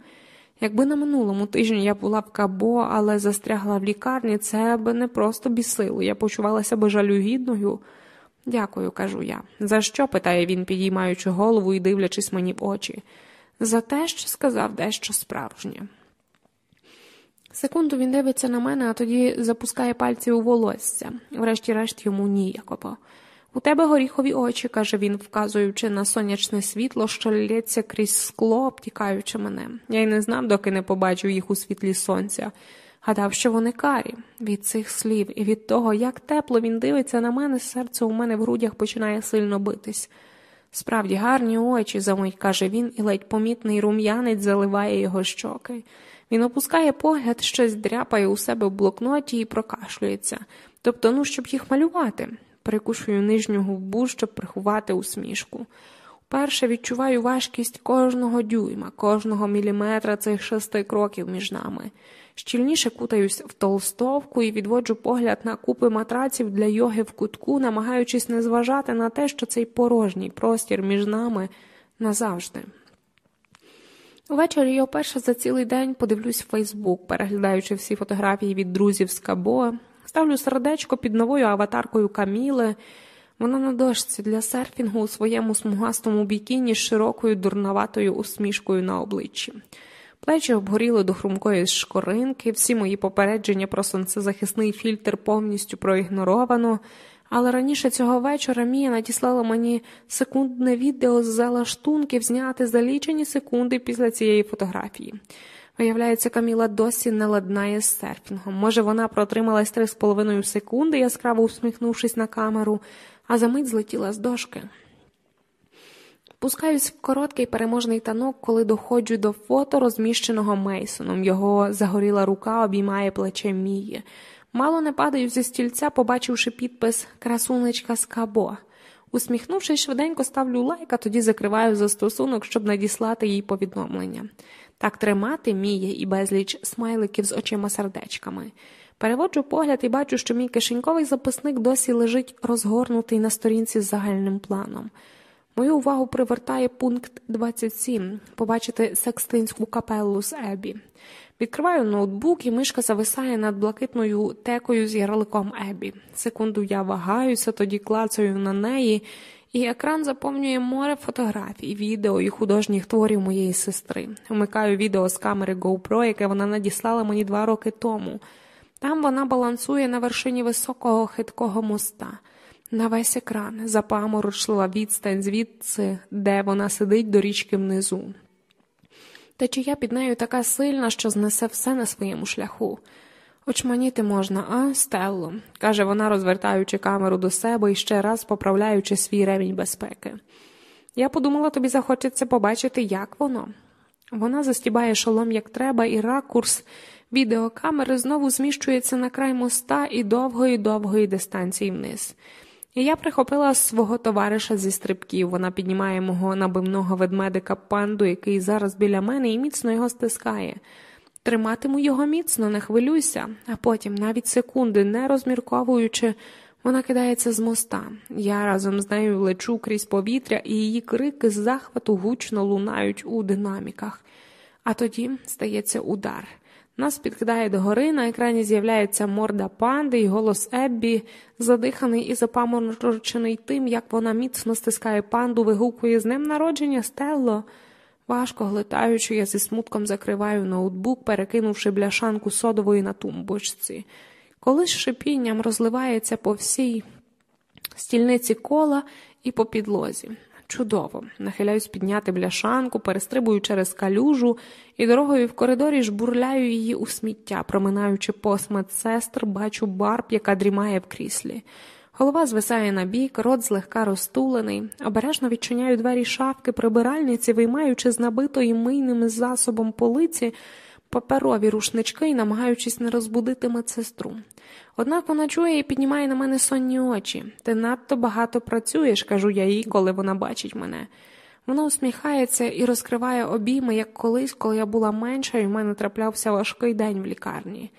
Якби на минулому тижні я була в кабо, але застрягла в лікарні, це б не просто бісило. Я почувалася би жалюгідною. Дякую, кажу я. За що? питає він, підіймаючи голову і дивлячись мені в очі. За те, що сказав дещо справжнє. Секунду він дивиться на мене, а тоді запускає пальці у волосся, врешті-решт йому ніяково. У тебе горіхові очі, каже він, вказуючи на сонячне світло, що лється крізь скло, обтікаючи мене. Я й не знав, доки не побачив їх у світлі сонця. Гадав, що вони карі. Від цих слів і від того, як тепло він дивиться на мене, серце у мене в грудях починає сильно битись. Справді гарні очі, замить, каже він, і ледь помітний рум'янець заливає його щоки. Він опускає погляд, щось дряпає у себе в блокноті і прокашлюється. Тобто, ну, щоб їх малювати. Перекушую нижню губу, щоб приховати усмішку. Перше відчуваю важкість кожного дюйма, кожного міліметра цих шести кроків між нами. Щільніше кутаюсь в толстовку і відводжу погляд на купи матраців для йоги в кутку, намагаючись не зважати на те, що цей порожній простір між нами назавжди. Увечері я вперше за цілий день подивлюсь Фейсбук, переглядаючи всі фотографії від друзів з Кабо, Ставлю сердечко під новою аватаркою Каміли. Вона на дошці для серфінгу у своєму смугастому бікіні з широкою дурноватою усмішкою на обличчі. Плечі обгоріли до хрумкої шкоринки, всі мої попередження про сонцезахисний фільтр повністю проігноровано, але раніше цього вечора Мія надіслала мені секундне відео з залаштунків зняти за лічені секунди після цієї фотографії. Виявляється, Каміла досі не ладнає з серфінгом. Може, вона протрималась три з половиною секунди, яскраво усміхнувшись на камеру, а за мить злетіла з дошки. Пускаюсь в короткий переможний танок, коли доходжу до фото, розміщеного Мейсоном. Його загоріла рука обіймає плече Мії. Мало не падаю зі стільця, побачивши підпис Красунечка з Кабо. Усміхнувшись, швиденько ставлю лайк, а тоді закриваю застосунок, щоб надіслати їй повідомлення. Так тримати Міє і безліч смайликів з очима сердечками. Переводжу погляд і бачу, що мій кишеньковий записник досі лежить розгорнутий на сторінці з загальним планом. Мою увагу привертає пункт 27 побачити секстинську капеллу з Ебі. Відкриваю ноутбук, і мишка зависає над блакитною текою з ярликом Ебі. Секунду я вагаюся, тоді клацаю на неї, і екран заповнює море фотографій, відео і художніх творів моєї сестри. Вмикаю відео з камери GoPro, яке вона надіслала мені два роки тому. Там вона балансує на вершині високого хиткого моста. На весь екран запаморочлива відстань звідси, де вона сидить до річки внизу. Течія під нею така сильна, що знесе все на своєму шляху. Очманіти можна, а, Стелло, каже вона, розвертаючи камеру до себе і ще раз поправляючи свій ремінь безпеки. Я подумала, тобі захочеться побачити, як воно. Вона застібає шолом як треба, і ракурс відеокамери знову зміщується на край моста і довгої довгої дистанції вниз. Я прихопила свого товариша зі стрибків. Вона піднімає мого набивного ведмедика панду, який зараз біля мене, і міцно його стискає. Триматиму його міцно, не хвилюйся, а потім, навіть секунди, не розмірковуючи, вона кидається з моста. Я разом з нею лечу крізь повітря, і її крики з захвату гучно лунають у динаміках. А тоді стається удар. Нас підкидає догори, на екрані з'являється морда панди і голос Еббі, задиханий і запаморочений тим, як вона міцно стискає панду, вигукує з ним народження Стелло. Важко глитаючи, я зі смутком закриваю ноутбук, перекинувши бляшанку содової на тумбочці. Коли з шипінням розливається по всій стільниці кола і по підлозі. Чудово, нахиляюсь підняти бляшанку, перестрибую через калюжу і дорогою в коридорі жбурляю її у сміття, проминаючи пост медсестр, бачу барб, яка дрімає в кріслі. Голова звисає на бік, рот злегка розтулений, обережно відчиняю двері шафки, прибиральниці, виймаючи з набитої мийним засобом полиці паперові рушнички і намагаючись не розбудити медсестру. Однак вона чує і піднімає на мене сонні очі. Ти надто багато працюєш, кажу я їй, коли вона бачить мене. Вона усміхається і розкриває обійми, як колись, коли я була менша, і в мене траплявся важкий день в лікарні.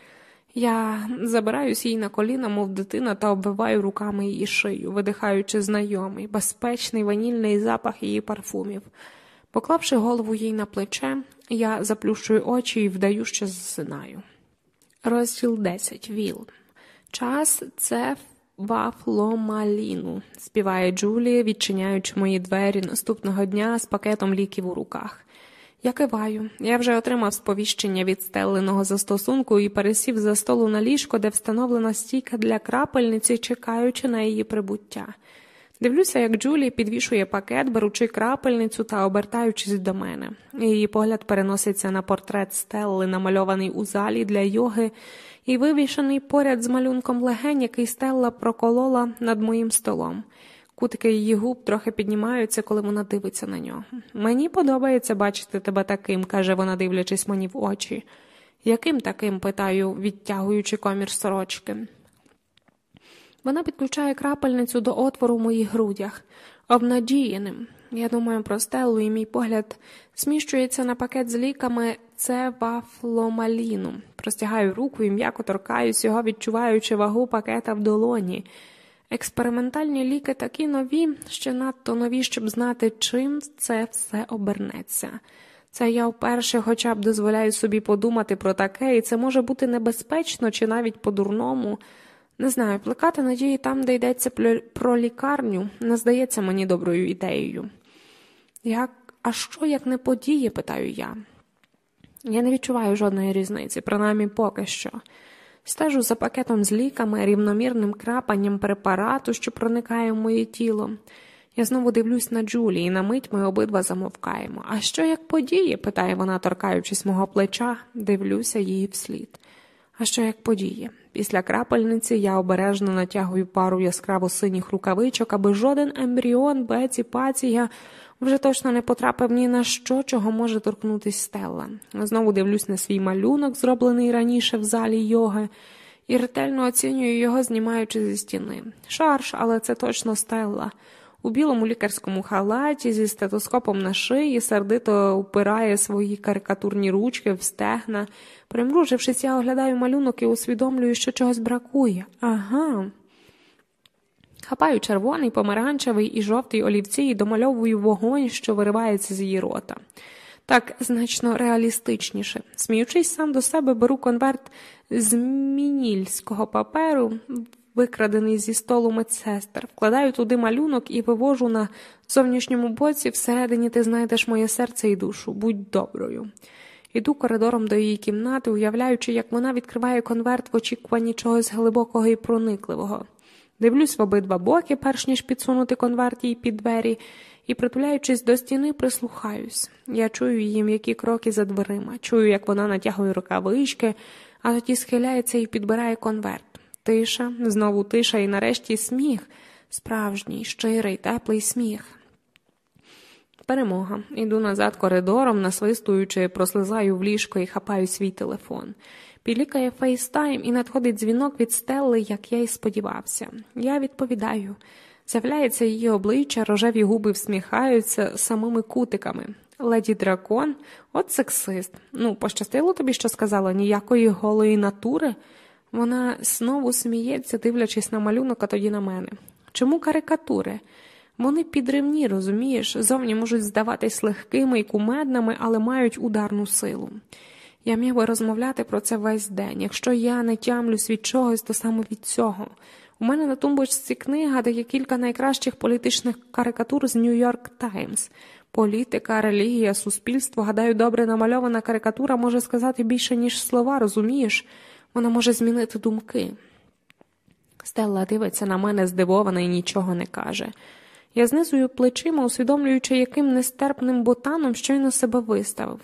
Я забираюсь їй на коліна, мов дитина, та обвиваю руками її шию, видихаючи знайомий, безпечний ванільний запах її парфумів. Поклавши голову їй на плече, я заплющую очі і вдаю, що засинаю. Розділ 10. Віл. Час це вафломаліну, співає Джулія, відчиняючи мої двері наступного дня з пакетом ліків у руках. Я киваю. Я вже отримав сповіщення від стеленого застосунку і пересів за столу на ліжко, де встановлена стійка для крапельниці, чекаючи на її прибуття. Дивлюся, як Джулі підвішує пакет, беручи крапельницю та обертаючись до мене. Її погляд переноситься на портрет Стелли, намальований у залі для йоги, і вивішений поряд з малюнком легень, який Стелла проколола над моїм столом. Кутики її губ трохи піднімаються, коли вона дивиться на нього. Мені подобається бачити тебе таким, каже вона, дивлячись мені в очі. Яким таким? питаю, відтягуючи комір сорочки. Вона підключає крапельницю до отвору в моїх грудях, обнадіяним. Я думаю про стелу, і мій погляд сміщується на пакет з ліками це вафломаліну. Простягаю руку і м'яко торкаюсь його, відчуваючи вагу пакета в долоні. Експериментальні ліки такі нові, ще надто нові, щоб знати, чим це все обернеться. Це я вперше хоча б дозволяю собі подумати про таке, і це може бути небезпечно чи навіть по-дурному. Не знаю, плекати надії там, де йдеться про лікарню, не здається мені доброю ідеєю. Як, А що, як не подіє? питаю я. Я не відчуваю жодної різниці, принаймні поки що. Стежу за пакетом з ліками, рівномірним крапанням препарату, що проникає в моє тіло. Я знову дивлюсь на Джулі, і на мить ми обидва замовкаємо. А що як подіє? питає вона, торкаючись мого плеча, дивлюся її вслід. А що як подіє? Після крапельниці я обережно натягую пару яскраво синіх рукавичок, аби жоден ембріон, беці, пація вже точно не потрапив ні на що, чого може торкнутися стелла. Знову дивлюсь на свій малюнок, зроблений раніше в залі йоги, і ретельно оцінюю його, знімаючи зі стіни. Шарш, але це точно стелла. У білому лікарському халаті зі стетоскопом на шиї сердито упирає свої карикатурні ручки в стегна. Примружившись, я оглядаю малюнок і усвідомлюю, що чогось бракує. Ага. Хапаю червоний, помаранчевий і жовтий олівці і домальовую вогонь, що виривається з її рота. Так значно реалістичніше. Сміючись сам до себе, беру конверт з мінільського паперу, викрадений зі столу медсестер, вкладаю туди малюнок і вивожу на зовнішньому боці, всередині ти знайдеш моє серце і душу. Будь доброю. Іду коридором до її кімнати, уявляючи, як вона відкриває конверт в очікуванні чогось глибокого і проникливого. Дивлюсь в обидва боки, перш ніж підсунути конверт їй під двері, і, притуляючись до стіни, прислухаюсь. Я чую її м'які кроки за дверима, чую, як вона натягує рукавички, а тоді схиляється і підбирає конверт. Тиша, знову тиша, і нарешті сміх, справжній, щирий, теплий сміх. Перемога. Іду назад коридором, насвистуючи, прослизаю в ліжко і хапаю свій телефон. Пілікає фейстайм і надходить дзвінок від Стелли, як я й сподівався. Я відповідаю. З'являється її обличчя, рожеві губи всміхаються самими кутиками. Леді дракон, от сексист. Ну, пощастило тобі, що сказала, ніякої голої натури. Вона знову сміється, дивлячись на малюнок, а тоді на мене. Чому карикатури? Вони підривні, розумієш, зовні можуть здаватись легкими і кумедними, але мають ударну силу. Я міг би розмовляти про це весь день. Якщо я не тямлюсь від чогось, то саме від цього. У мене на тумбочці книга, де є кілька найкращих політичних карикатур з Нью-Йорк Таймс. Політика, релігія, суспільство, гадаю, добре намальована карикатура може сказати більше, ніж слова, розумієш? Вона може змінити думки. Стелла дивиться на мене здивована і нічого не каже. Я знизую плечима, усвідомлюючи, яким нестерпним ботаном щойно себе виставив.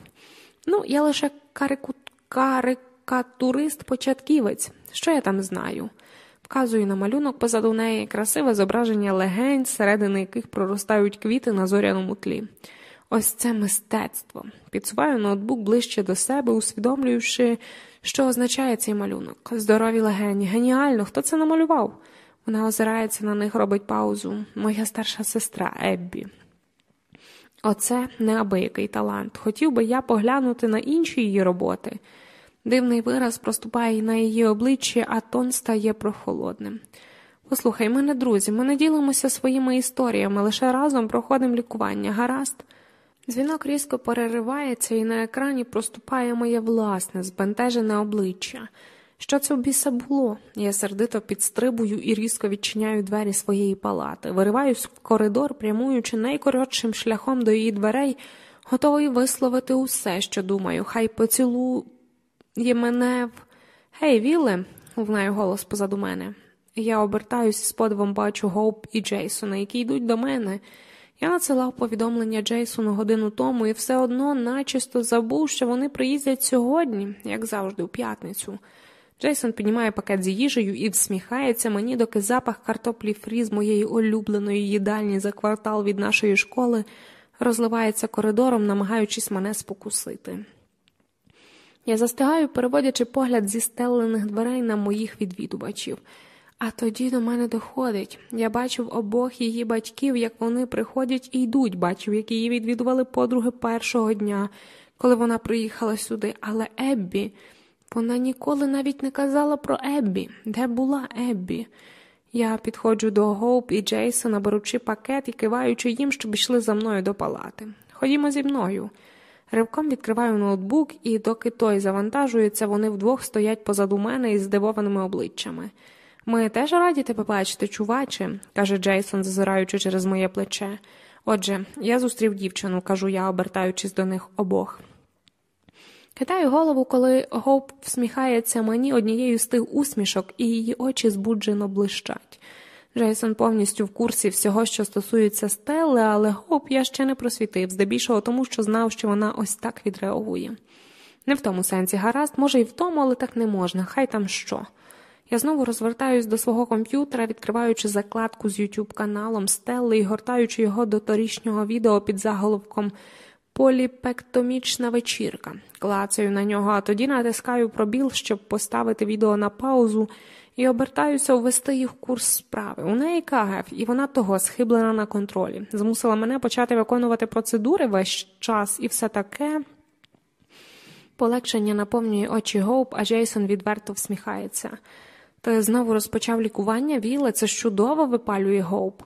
Ну, я лише карику... карикатурист-початківець. Що я там знаю? Вказую на малюнок позаду неї красиве зображення легень, середини яких проростають квіти на зоряному тлі. Ось це мистецтво. Підсуваю ноутбук ближче до себе, усвідомлюючи, що означає цей малюнок. Здорові легені. Геніально, хто це намалював? Вона озирається на них, робить паузу. Моя старша сестра Еббі. Оце неабиякий талант. Хотів би я поглянути на інші її роботи. Дивний вираз проступає на її обличчі, а тон стає прохолодним. Послухай, ми не друзі, ми не ділимося своїми історіями, лише разом проходимо лікування, гаразд. Дзвінок різко переривається, і на екрані проступає моє власне, збентежене обличчя. Що це в біса було? Я сердито підстрибую і різко відчиняю двері своєї палати, вириваюсь в коридор, прямуючи найкоротшим шляхом до її дверей, готовий висловити усе, що думаю, хай поцілує мене в. Гей, Вілле, лунає голос позаду мене. Я обертаюсь з подивом бачу Гоуп і Джейсона, які йдуть до мене. Я надсилав повідомлення Джейсону годину тому і все одно начисто забув, що вони приїздять сьогодні, як завжди, у п'ятницю. Джейсон піднімає пакет з їжею і всміхається мені, доки запах картоплі фрі з моєї улюбленої їдальні за квартал від нашої школи розливається коридором, намагаючись мене спокусити. Я застигаю, переводячи погляд зі стелених дверей на моїх відвідувачів. А тоді до мене доходить. Я бачив обох її батьків, як вони приходять і йдуть, бачив, як її відвідували подруги першого дня, коли вона приїхала сюди. Але Еббі, вона ніколи навіть не казала про Еббі. Де була Еббі? Я підходжу до Гоуп і Джейсона, беручи пакет і киваючи їм, щоб йшли за мною до палати. Ходімо зі мною. Ривком відкриваю ноутбук, і доки той завантажується, вони вдвох стоять позаду мене із здивованими обличчями. Ми теж раді тебе бачити, чуваче, каже Джейсон, зазираючи через моє плече. Отже, я зустрів дівчину, кажу я, обертаючись до них обох. Китаю голову, коли Гоуп всміхається мені однією з тих усмішок, і її очі збуджено блищать. Джейсон повністю в курсі всього, що стосується Стелли, але Гоуп я ще не просвітив, здебільшого тому, що знав, що вона ось так відреагує. Не в тому сенсі гаразд, може, і в тому, але так не можна, хай там що. Я знову розвертаюсь до свого комп'ютера, відкриваючи закладку з YouTube каналом Стелли і гортаючи його до торішнього відео під заголовком Поліпектомічна вечірка. Клацаю на нього, а тоді натискаю пробіл, щоб поставити відео на паузу, і обертаюся ввести їх в курс справи. У неї КГФ, і вона того схиблена на контролі. Змусила мене почати виконувати процедури весь час і все таке. Полегшення наповнює очі Гоуп, а Джейсон відверто всміхається. Ти знову розпочав лікування, Віле, це чудово випалює Гоуп.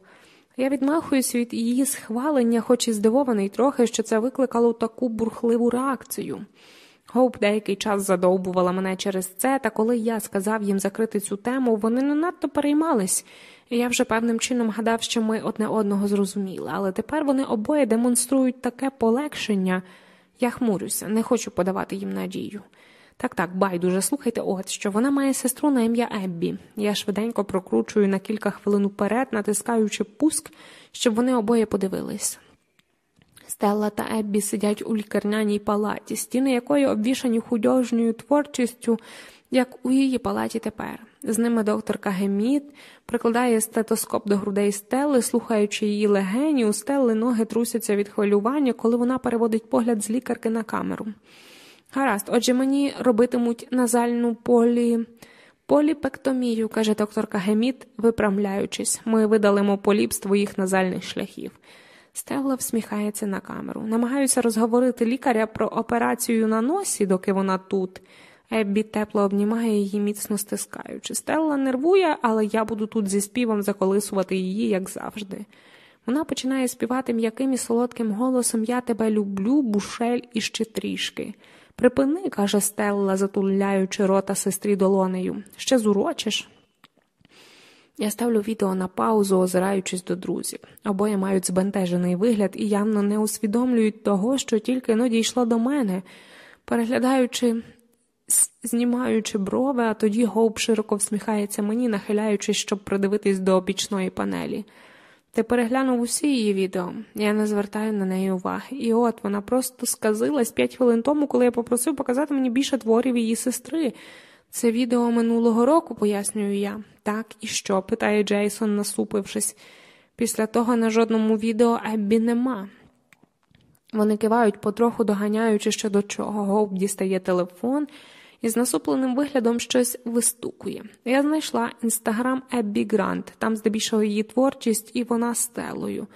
Я відмахуюсь від її схвалення, хоч і здивований трохи, що це викликало таку бурхливу реакцію. Гоуп деякий час задовбувала мене через це, та коли я сказав їм закрити цю тему, вони не надто переймались, і я вже певним чином гадав, що ми одне одного зрозуміли, але тепер вони обоє демонструють таке полегшення. Я хмурюся, не хочу подавати їм надію. Так, так, байдуже, слухайте, от що вона має сестру на ім'я Еббі. Я швиденько прокручую на кілька хвилин уперед, натискаючи пуск, щоб вони обоє подивились. Стелла та Еббі сидять у лікарняній палаті, стіни якої обвішані художньою творчістю, як у її палаті тепер. З ними докторка Геміт прикладає стетоскоп до грудей Стелли, слухаючи її легені, у Стелли ноги трусяться від хвилювання, коли вона переводить погляд з лікарки на камеру. Гаразд, отже, мені робитимуть назальну полі. Поліпектомію, каже докторка Геміт, виправляючись, ми видалимо поліп з твоїх назальних шляхів. Стелла всміхається на камеру. Намагаюся розговорити лікаря про операцію на носі, доки вона тут. Еббі тепло обнімає її, міцно стискаючи. Стелла нервує, але я буду тут зі співом заколисувати її, як завжди. Вона починає співати м'яким і солодким голосом Я тебе люблю, бушель і ще трішки. Припини, каже Стелла, затуляючи рота сестрі долонею. Ще зурочиш. Я ставлю відео на паузу, озираючись до друзів. Обоє мають збентежений вигляд і явно не усвідомлюють того, що тільки но дійшло до мене, переглядаючи, знімаючи брови, а тоді Гоуп широко всміхається мені, нахиляючись, щоб придивитись до опічної панелі. Ти переглянув усі її відео, я не звертаю на неї уваги. І от вона просто сказилась п'ять хвилин тому, коли я попросив показати мені більше творів її сестри. Це відео минулого року, пояснюю я. Так, і що? питає Джейсон, насупившись. Після того на жодному відео Еббі нема. Вони кивають, потроху доганяючи що до чого. Гоуп дістає телефон і з насупленим виглядом щось вистукує. Я знайшла інстаграм Еббі Грант, там здебільшого її творчість, і вона стелою.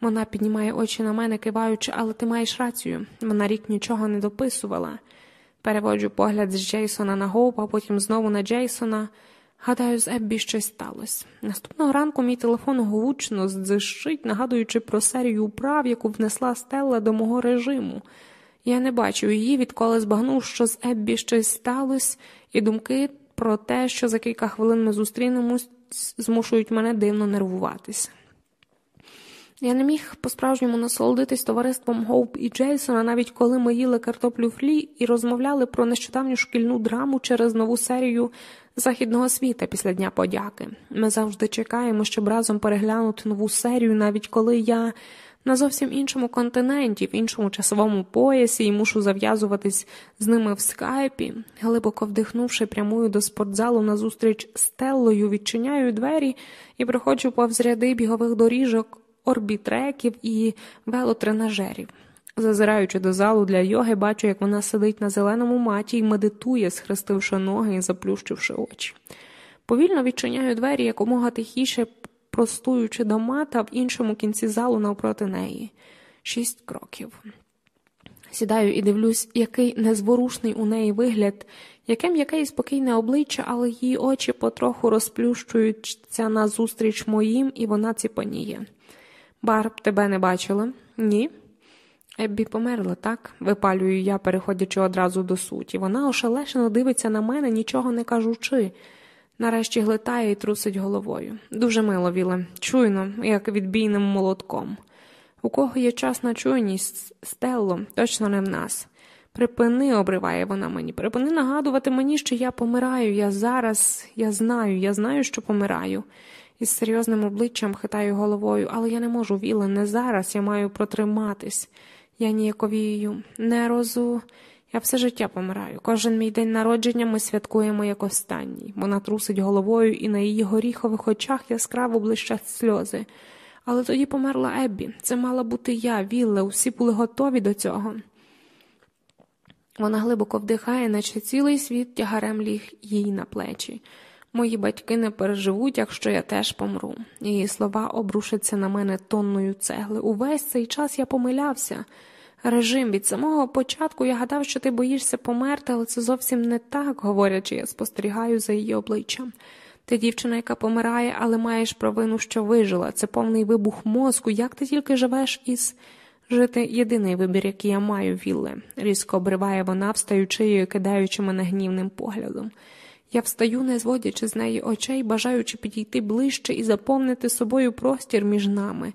Вона піднімає очі на мене, киваючи, але ти маєш рацію. Вона рік нічого не дописувала. Переводжу погляд з Джейсона на Гоупа, потім знову на Джейсона. Гадаю, з Еббі щось сталося. Наступного ранку мій телефон гучно здзищить, нагадуючи про серію управ, яку внесла Стелла до мого режиму. Я не бачу її, відколи збагнув, що з Еббі щось сталося, і думки про те, що за кілька хвилин ми зустрінемось, змушують мене дивно нервуватися. Я не міг по-справжньому насолодитись товариством Гоуп і Джейсона, навіть коли ми їли картоплю флі і розмовляли про нещодавню шкільну драму через нову серію західного світа після Дня подяки. Ми завжди чекаємо, щоб разом переглянути нову серію, навіть коли я на зовсім іншому континенті, в іншому часовому поясі і мушу зав'язуватись з ними в скайпі, глибоко вдихнувши, прямую до спортзалу назустріч Стеллою, відчиняю двері і проходжу повз ряди бігових доріжок, орбітреків і велотренажерів. Зазираючи до залу для йоги, бачу, як вона сидить на зеленому маті і медитує, схрестивши ноги і заплющивши очі. Повільно відчиняю двері якомога тихіше, простуючи до мата в іншому кінці залу навпроти неї. Шість кроків. Сідаю і дивлюсь, який незворушний у неї вигляд, яке м'яке і спокійне обличчя, але її очі потроху розплющуються назустріч моїм, і вона ціпаніє. Барб, тебе не бачила? Ні. Еббі померла, так? випалюю я, переходячи одразу до суті. Вона ошелешено дивиться на мене, нічого не кажучи. Нарешті глитає і трусить головою. Дуже мило, Віле, чуйно, як відбійним молотком. У кого є час на чуйність, Стелло, точно не в нас. Припини, обриває вона мені, припини нагадувати мені, що я помираю. Я зараз, я знаю, я знаю, що помираю. Із серйозним обличчям хитаю головою, але я не можу, Віле, не зараз, я маю протриматись. Я ніяковію, не розу. Я все життя помираю. Кожен мій день народження ми святкуємо як останній. Вона трусить головою, і на її горіхових очах яскраво блищать сльози. Але тоді померла Еббі. Це мала бути я, Вілле, усі були готові до цього. Вона глибоко вдихає, наче цілий світ тягарем ліг їй на плечі. Мої батьки не переживуть, якщо я теж помру. Її слова обрушаться на мене тонною цегли. Увесь цей час я помилявся. Режим від самого початку я гадав, що ти боїшся померти, але це зовсім не так, говорячи, я спостерігаю за її обличчям. Ти дівчина, яка помирає, але маєш провину, що вижила. Це повний вибух мозку. Як ти тільки живеш із. Жити єдиний вибір, який я маю, Вілле, різко обриває вона, встаючи і кидаючи мене гнівним поглядом. Я встаю, не зводячи з неї очей, бажаючи підійти ближче і заповнити собою простір між нами,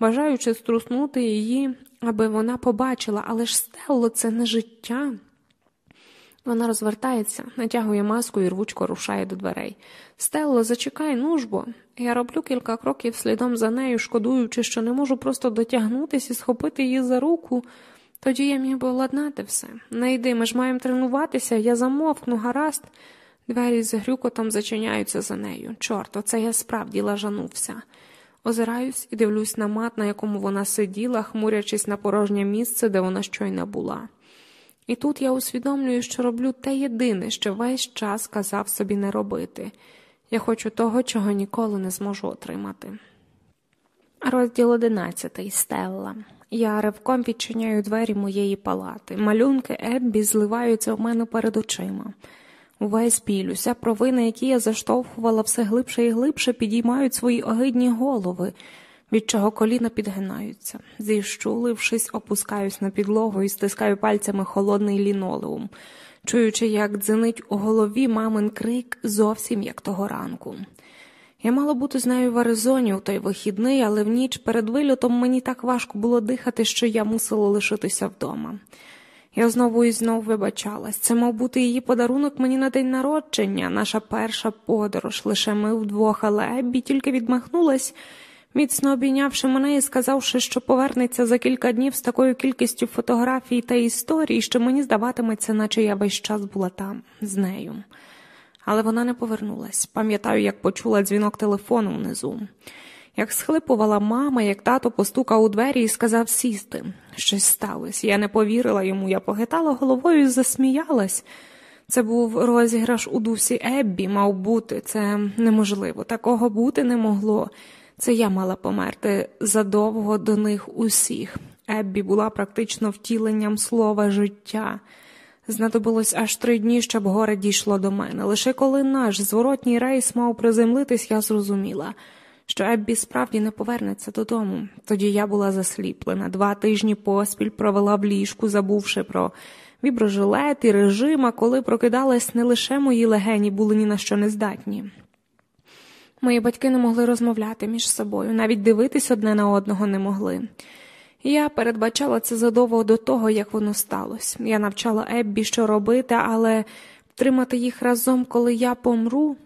бажаючи струснути її, аби вона побачила, але ж Стелло, це не життя. Вона розвертається, натягує маску і рвучко рушає до дверей. Стелло, зачекай, ну ж бо. Я роблю кілька кроків слідом за нею, шкодуючи, що не можу просто дотягнутися і схопити її за руку. Тоді я міг би владнати все. Не йди, ми ж маємо тренуватися, я замовкну, гаразд. Двері з грюкотом зачиняються за нею. Чорт, оце я справді лажанувся. Озираюсь і дивлюсь на мат, на якому вона сиділа, хмурячись на порожнє місце, де вона щойно була. І тут я усвідомлюю, що роблю те єдине, що весь час казав собі не робити. Я хочу того, чого ніколи не зможу отримати. Розділ одинадцятий Стелла. Я ривком відчиняю двері моєї палати. Малюнки Еббі зливаються в мене перед очима. Увесь біль, уся провина, які я заштовхувала все глибше і глибше, підіймають свої огидні голови, від чого коліна підгинаються. Зіщулившись, опускаюсь на підлогу і стискаю пальцями холодний лінолеум, чуючи, як дзенить у голові мамин крик зовсім як того ранку. Я мала бути з нею в Аризоні у той вихідний, але в ніч перед вильотом мені так важко було дихати, що я мусила лишитися вдома. Я знову і знову вибачалась. Це мав бути її подарунок мені на день народження, наша перша подорож. Лише ми вдвох, але Еббі тільки відмахнулась, міцно обійнявши мене і сказавши, що повернеться за кілька днів з такою кількістю фотографій та історій, що мені здаватиметься, наче я весь час була там, з нею. Але вона не повернулась. Пам'ятаю, як почула дзвінок телефону внизу. Як схлипувала мама, як тато постукав у двері і сказав сісти. Щось сталося. Я не повірила йому, я похитала головою і засміялась. Це був розіграш у дусі Еббі, мав бути. Це неможливо. Такого бути не могло. Це я мала померти задовго до них усіх. Еббі була практично втіленням слова життя. Знадобилось аж три дні, щоб горе дійшло до мене. Лише коли наш зворотній рейс мав приземлитись, я зрозуміла що Еббі справді не повернеться додому. Тоді я була засліплена. Два тижні поспіль провела в ліжку, забувши про віброжилет і режим, а коли прокидалась, не лише мої легені були ні на що не здатні. Мої батьки не могли розмовляти між собою, навіть дивитись одне на одного не могли. Я передбачала це задовго до того, як воно сталося. Я навчала Еббі, що робити, але втримати їх разом, коли я помру,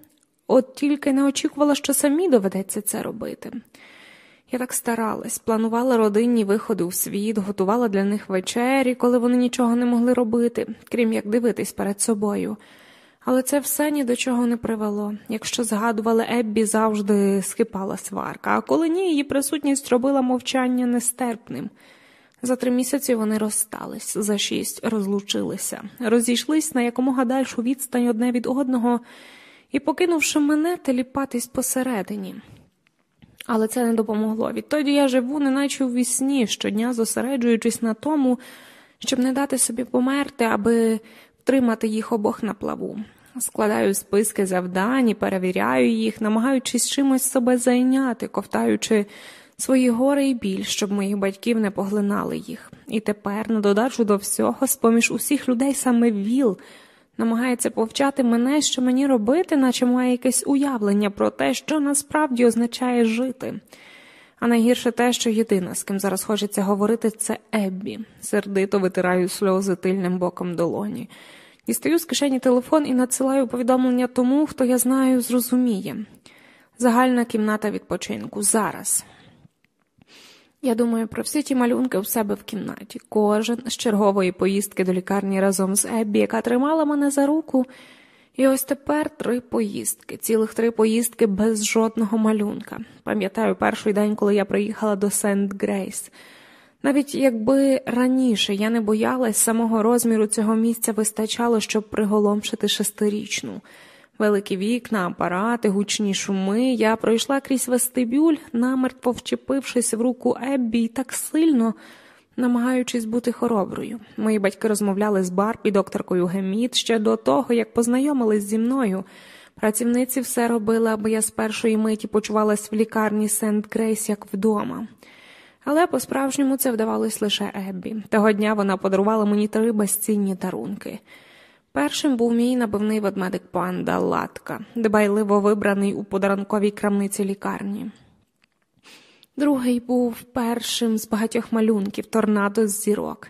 от тільки не очікувала, що самі доведеться це робити. Я так старалась, планувала родинні виходи у світ, готувала для них вечері, коли вони нічого не могли робити, крім як дивитись перед собою. Але це все ні до чого не привело. Якщо згадували Еббі, завжди схипала сварка, а коли ні, її присутність робила мовчання нестерпним. За три місяці вони розстались, за шість розлучилися, розійшлись на якомога дальшу відстань одне від одного і, покинувши мене, теліпатись посередині. Але це не допомогло. Відтоді я живу, неначе у вісні, щодня зосереджуючись на тому, щоб не дати собі померти, аби втримати їх обох на плаву. Складаю списки завдань, перевіряю їх, намагаючись чимось себе зайняти, ковтаючи свої гори і біль, щоб моїх батьків не поглинали їх. І тепер, на додачу до всього, з поміж усіх людей саме ВІЛ намагається повчати мене, що мені робити, наче має якесь уявлення про те, що насправді означає жити. А найгірше те, що єдина, з ким зараз хочеться говорити, це Еббі. Сердито витираю сльози тильним боком долоні. Дістаю з кишені телефон і надсилаю повідомлення тому, хто я знаю, зрозуміє. Загальна кімната відпочинку зараз. Я думаю про всі ті малюнки у себе в кімнаті. Кожен з чергової поїздки до лікарні разом з Еббі, яка тримала мене за руку. І ось тепер три поїздки, цілих три поїздки без жодного малюнка. Пам'ятаю перший день, коли я приїхала до Сент Грейс. Навіть якби раніше я не боялась самого розміру цього місця вистачало, щоб приголомшити шестирічну. Великі вікна, апарати, гучні шуми. Я пройшла крізь вестибюль, намертво вчепившись в руку Еббі так сильно, намагаючись бути хороброю. Мої батьки розмовляли з Барбі, докторкою Геміт ще до того, як познайомились зі мною. Працівниці все робили, аби я з першої миті почувалась в лікарні Сент Грейс як вдома. Але по-справжньому це вдавалось лише Еббі. Того дня вона подарувала мені три безцінні дарунки. Першим був мій набивний ведмедик панда Латка, дбайливо вибраний у подарунковій крамниці лікарні. Другий був першим з багатьох малюнків торнадо з зірок.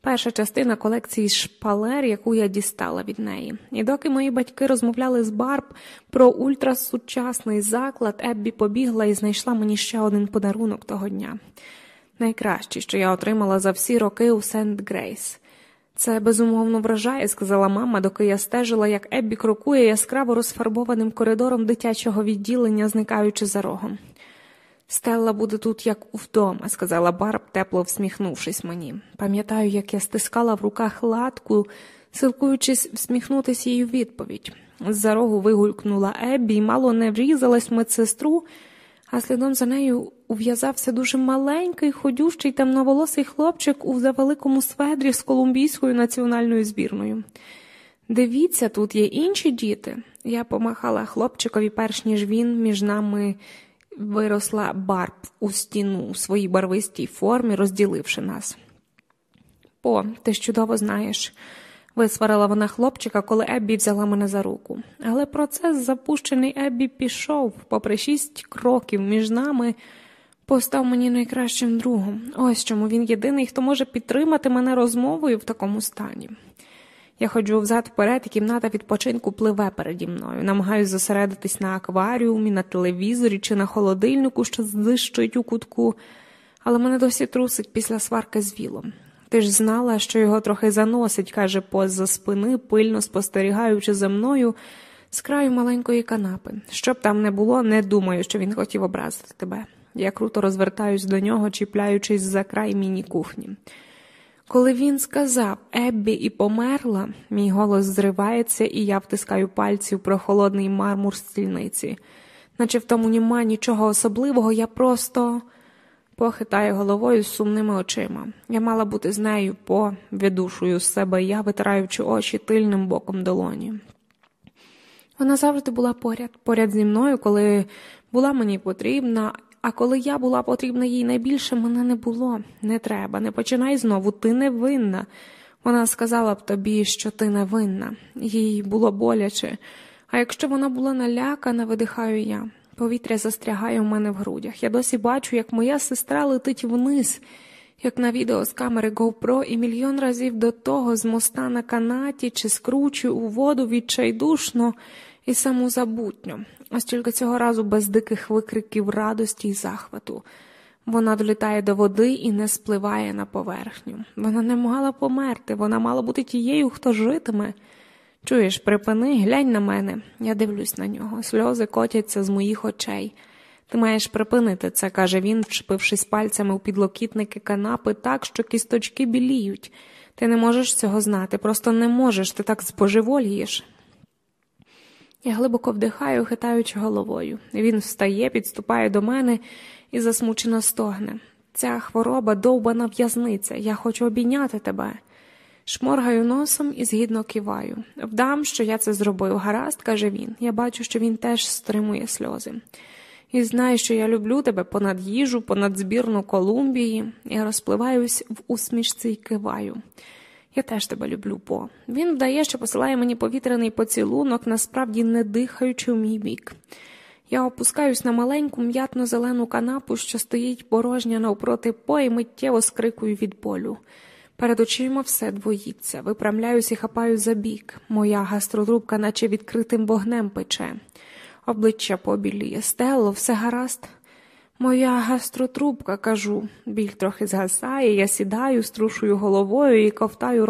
Перша частина колекції шпалер, яку я дістала від неї. І доки мої батьки розмовляли з Барб про ультрасучасний заклад, Еббі побігла і знайшла мені ще один подарунок того дня. Найкращий, що я отримала за всі роки у Сент Грейс. Це безумовно вражає, сказала мама, доки я стежила, як Еббі крокує яскраво розфарбованим коридором дитячого відділення, зникаючи за рогом. Стелла буде тут, як вдома, сказала Барб, тепло всміхнувшись мені. Пам'ятаю, як я стискала в руках латку, силкуючись всміхнутися їй у відповідь. З-за рогу вигулькнула Еббі і мало не врізалась медсестру, а слідом за нею ув'язався дуже маленький, ходющий темноволосий хлопчик у завеликому сведрі з колумбійською національною збірною. Дивіться, тут є інші діти. Я помахала хлопчикові, перш ніж він між нами виросла барб у стіну у своїй барвистій формі, розділивши нас. О, ти ж чудово знаєш, висварила вона хлопчика, коли Еббі взяла мене за руку. Але процес запущений Еббі пішов, попри шість кроків між нами, постав мені найкращим другом. Ось чому він єдиний, хто може підтримати мене розмовою в такому стані. Я ходжу взад вперед, і кімната відпочинку пливе переді мною, намагаюся зосередитись на акваріумі, на телевізорі чи на холодильнику, що злищують у кутку, але мене досі трусить після сварки з вілом. Ти ж знала, що його трохи заносить, каже поза спини, пильно спостерігаючи за мною з краю маленької канапи. Щоб там не було, не думаю, що він хотів образити тебе. Я круто розвертаюсь до нього, чіпляючись за край міні кухні. Коли він сказав Еббі і померла, мій голос зривається, і я втискаю пальці в прохолодний мармур стільниці. Наче в тому нема нічого особливого, я просто похитаю головою з сумними очима. Я мала бути з нею по видушую з себе я, витираючи очі тильним боком долоні. Вона завжди була поряд, поряд зі мною, коли була мені потрібна, а коли я була потрібна їй найбільше, мене не було. Не треба, не починай знову, ти не винна. Вона сказала б тобі, що ти не винна. Їй було боляче. А якщо вона була налякана, видихаю я. Повітря застрягає у мене в грудях. Я досі бачу, як моя сестра летить вниз, як на відео з камери GoPro, і мільйон разів до того з моста на канаті чи скручую у воду відчайдушно і самозабутньо, ось тільки цього разу без диких викриків радості й захвату. Вона долітає до води і не спливає на поверхню. Вона не могла померти, вона мала бути тією, хто житиме. Чуєш, припини, глянь на мене. Я дивлюсь на нього. Сльози котяться з моїх очей. Ти маєш припинити це, каже він, вчепившись пальцями у підлокітники канапи так, що кісточки біліють. Ти не можеш цього знати, просто не можеш, ти так збожеволієш. Я глибоко вдихаю, хитаючи головою. Він встає, підступає до мене і засмучено стогне. Ця хвороба довбана в'язниця, я хочу обійняти тебе. Шморгаю носом і згідно киваю. Вдам, що я це зробив. Гаразд, каже він. Я бачу, що він теж стримує сльози. І знаю, що я люблю тебе понад їжу, понад збірну Колумбії. Я розпливаюсь в усмішці й киваю. Я теж тебе люблю, По. Він вдає, що посилає мені повітряний поцілунок, насправді не дихаючи в мій бік. Я опускаюсь на маленьку м'ятно зелену канапу, що стоїть порожня навпроти по, і миттєво скрикую від болю. Перед очима все двоїться, випрямляюсь і хапаю за бік. Моя гастротрубка, наче відкритим вогнем пече. Обличчя побіліє. Стелло, все гаразд. Моя гастротрубка, кажу. Біль трохи згасає, я сідаю, струшую головою і ковтаю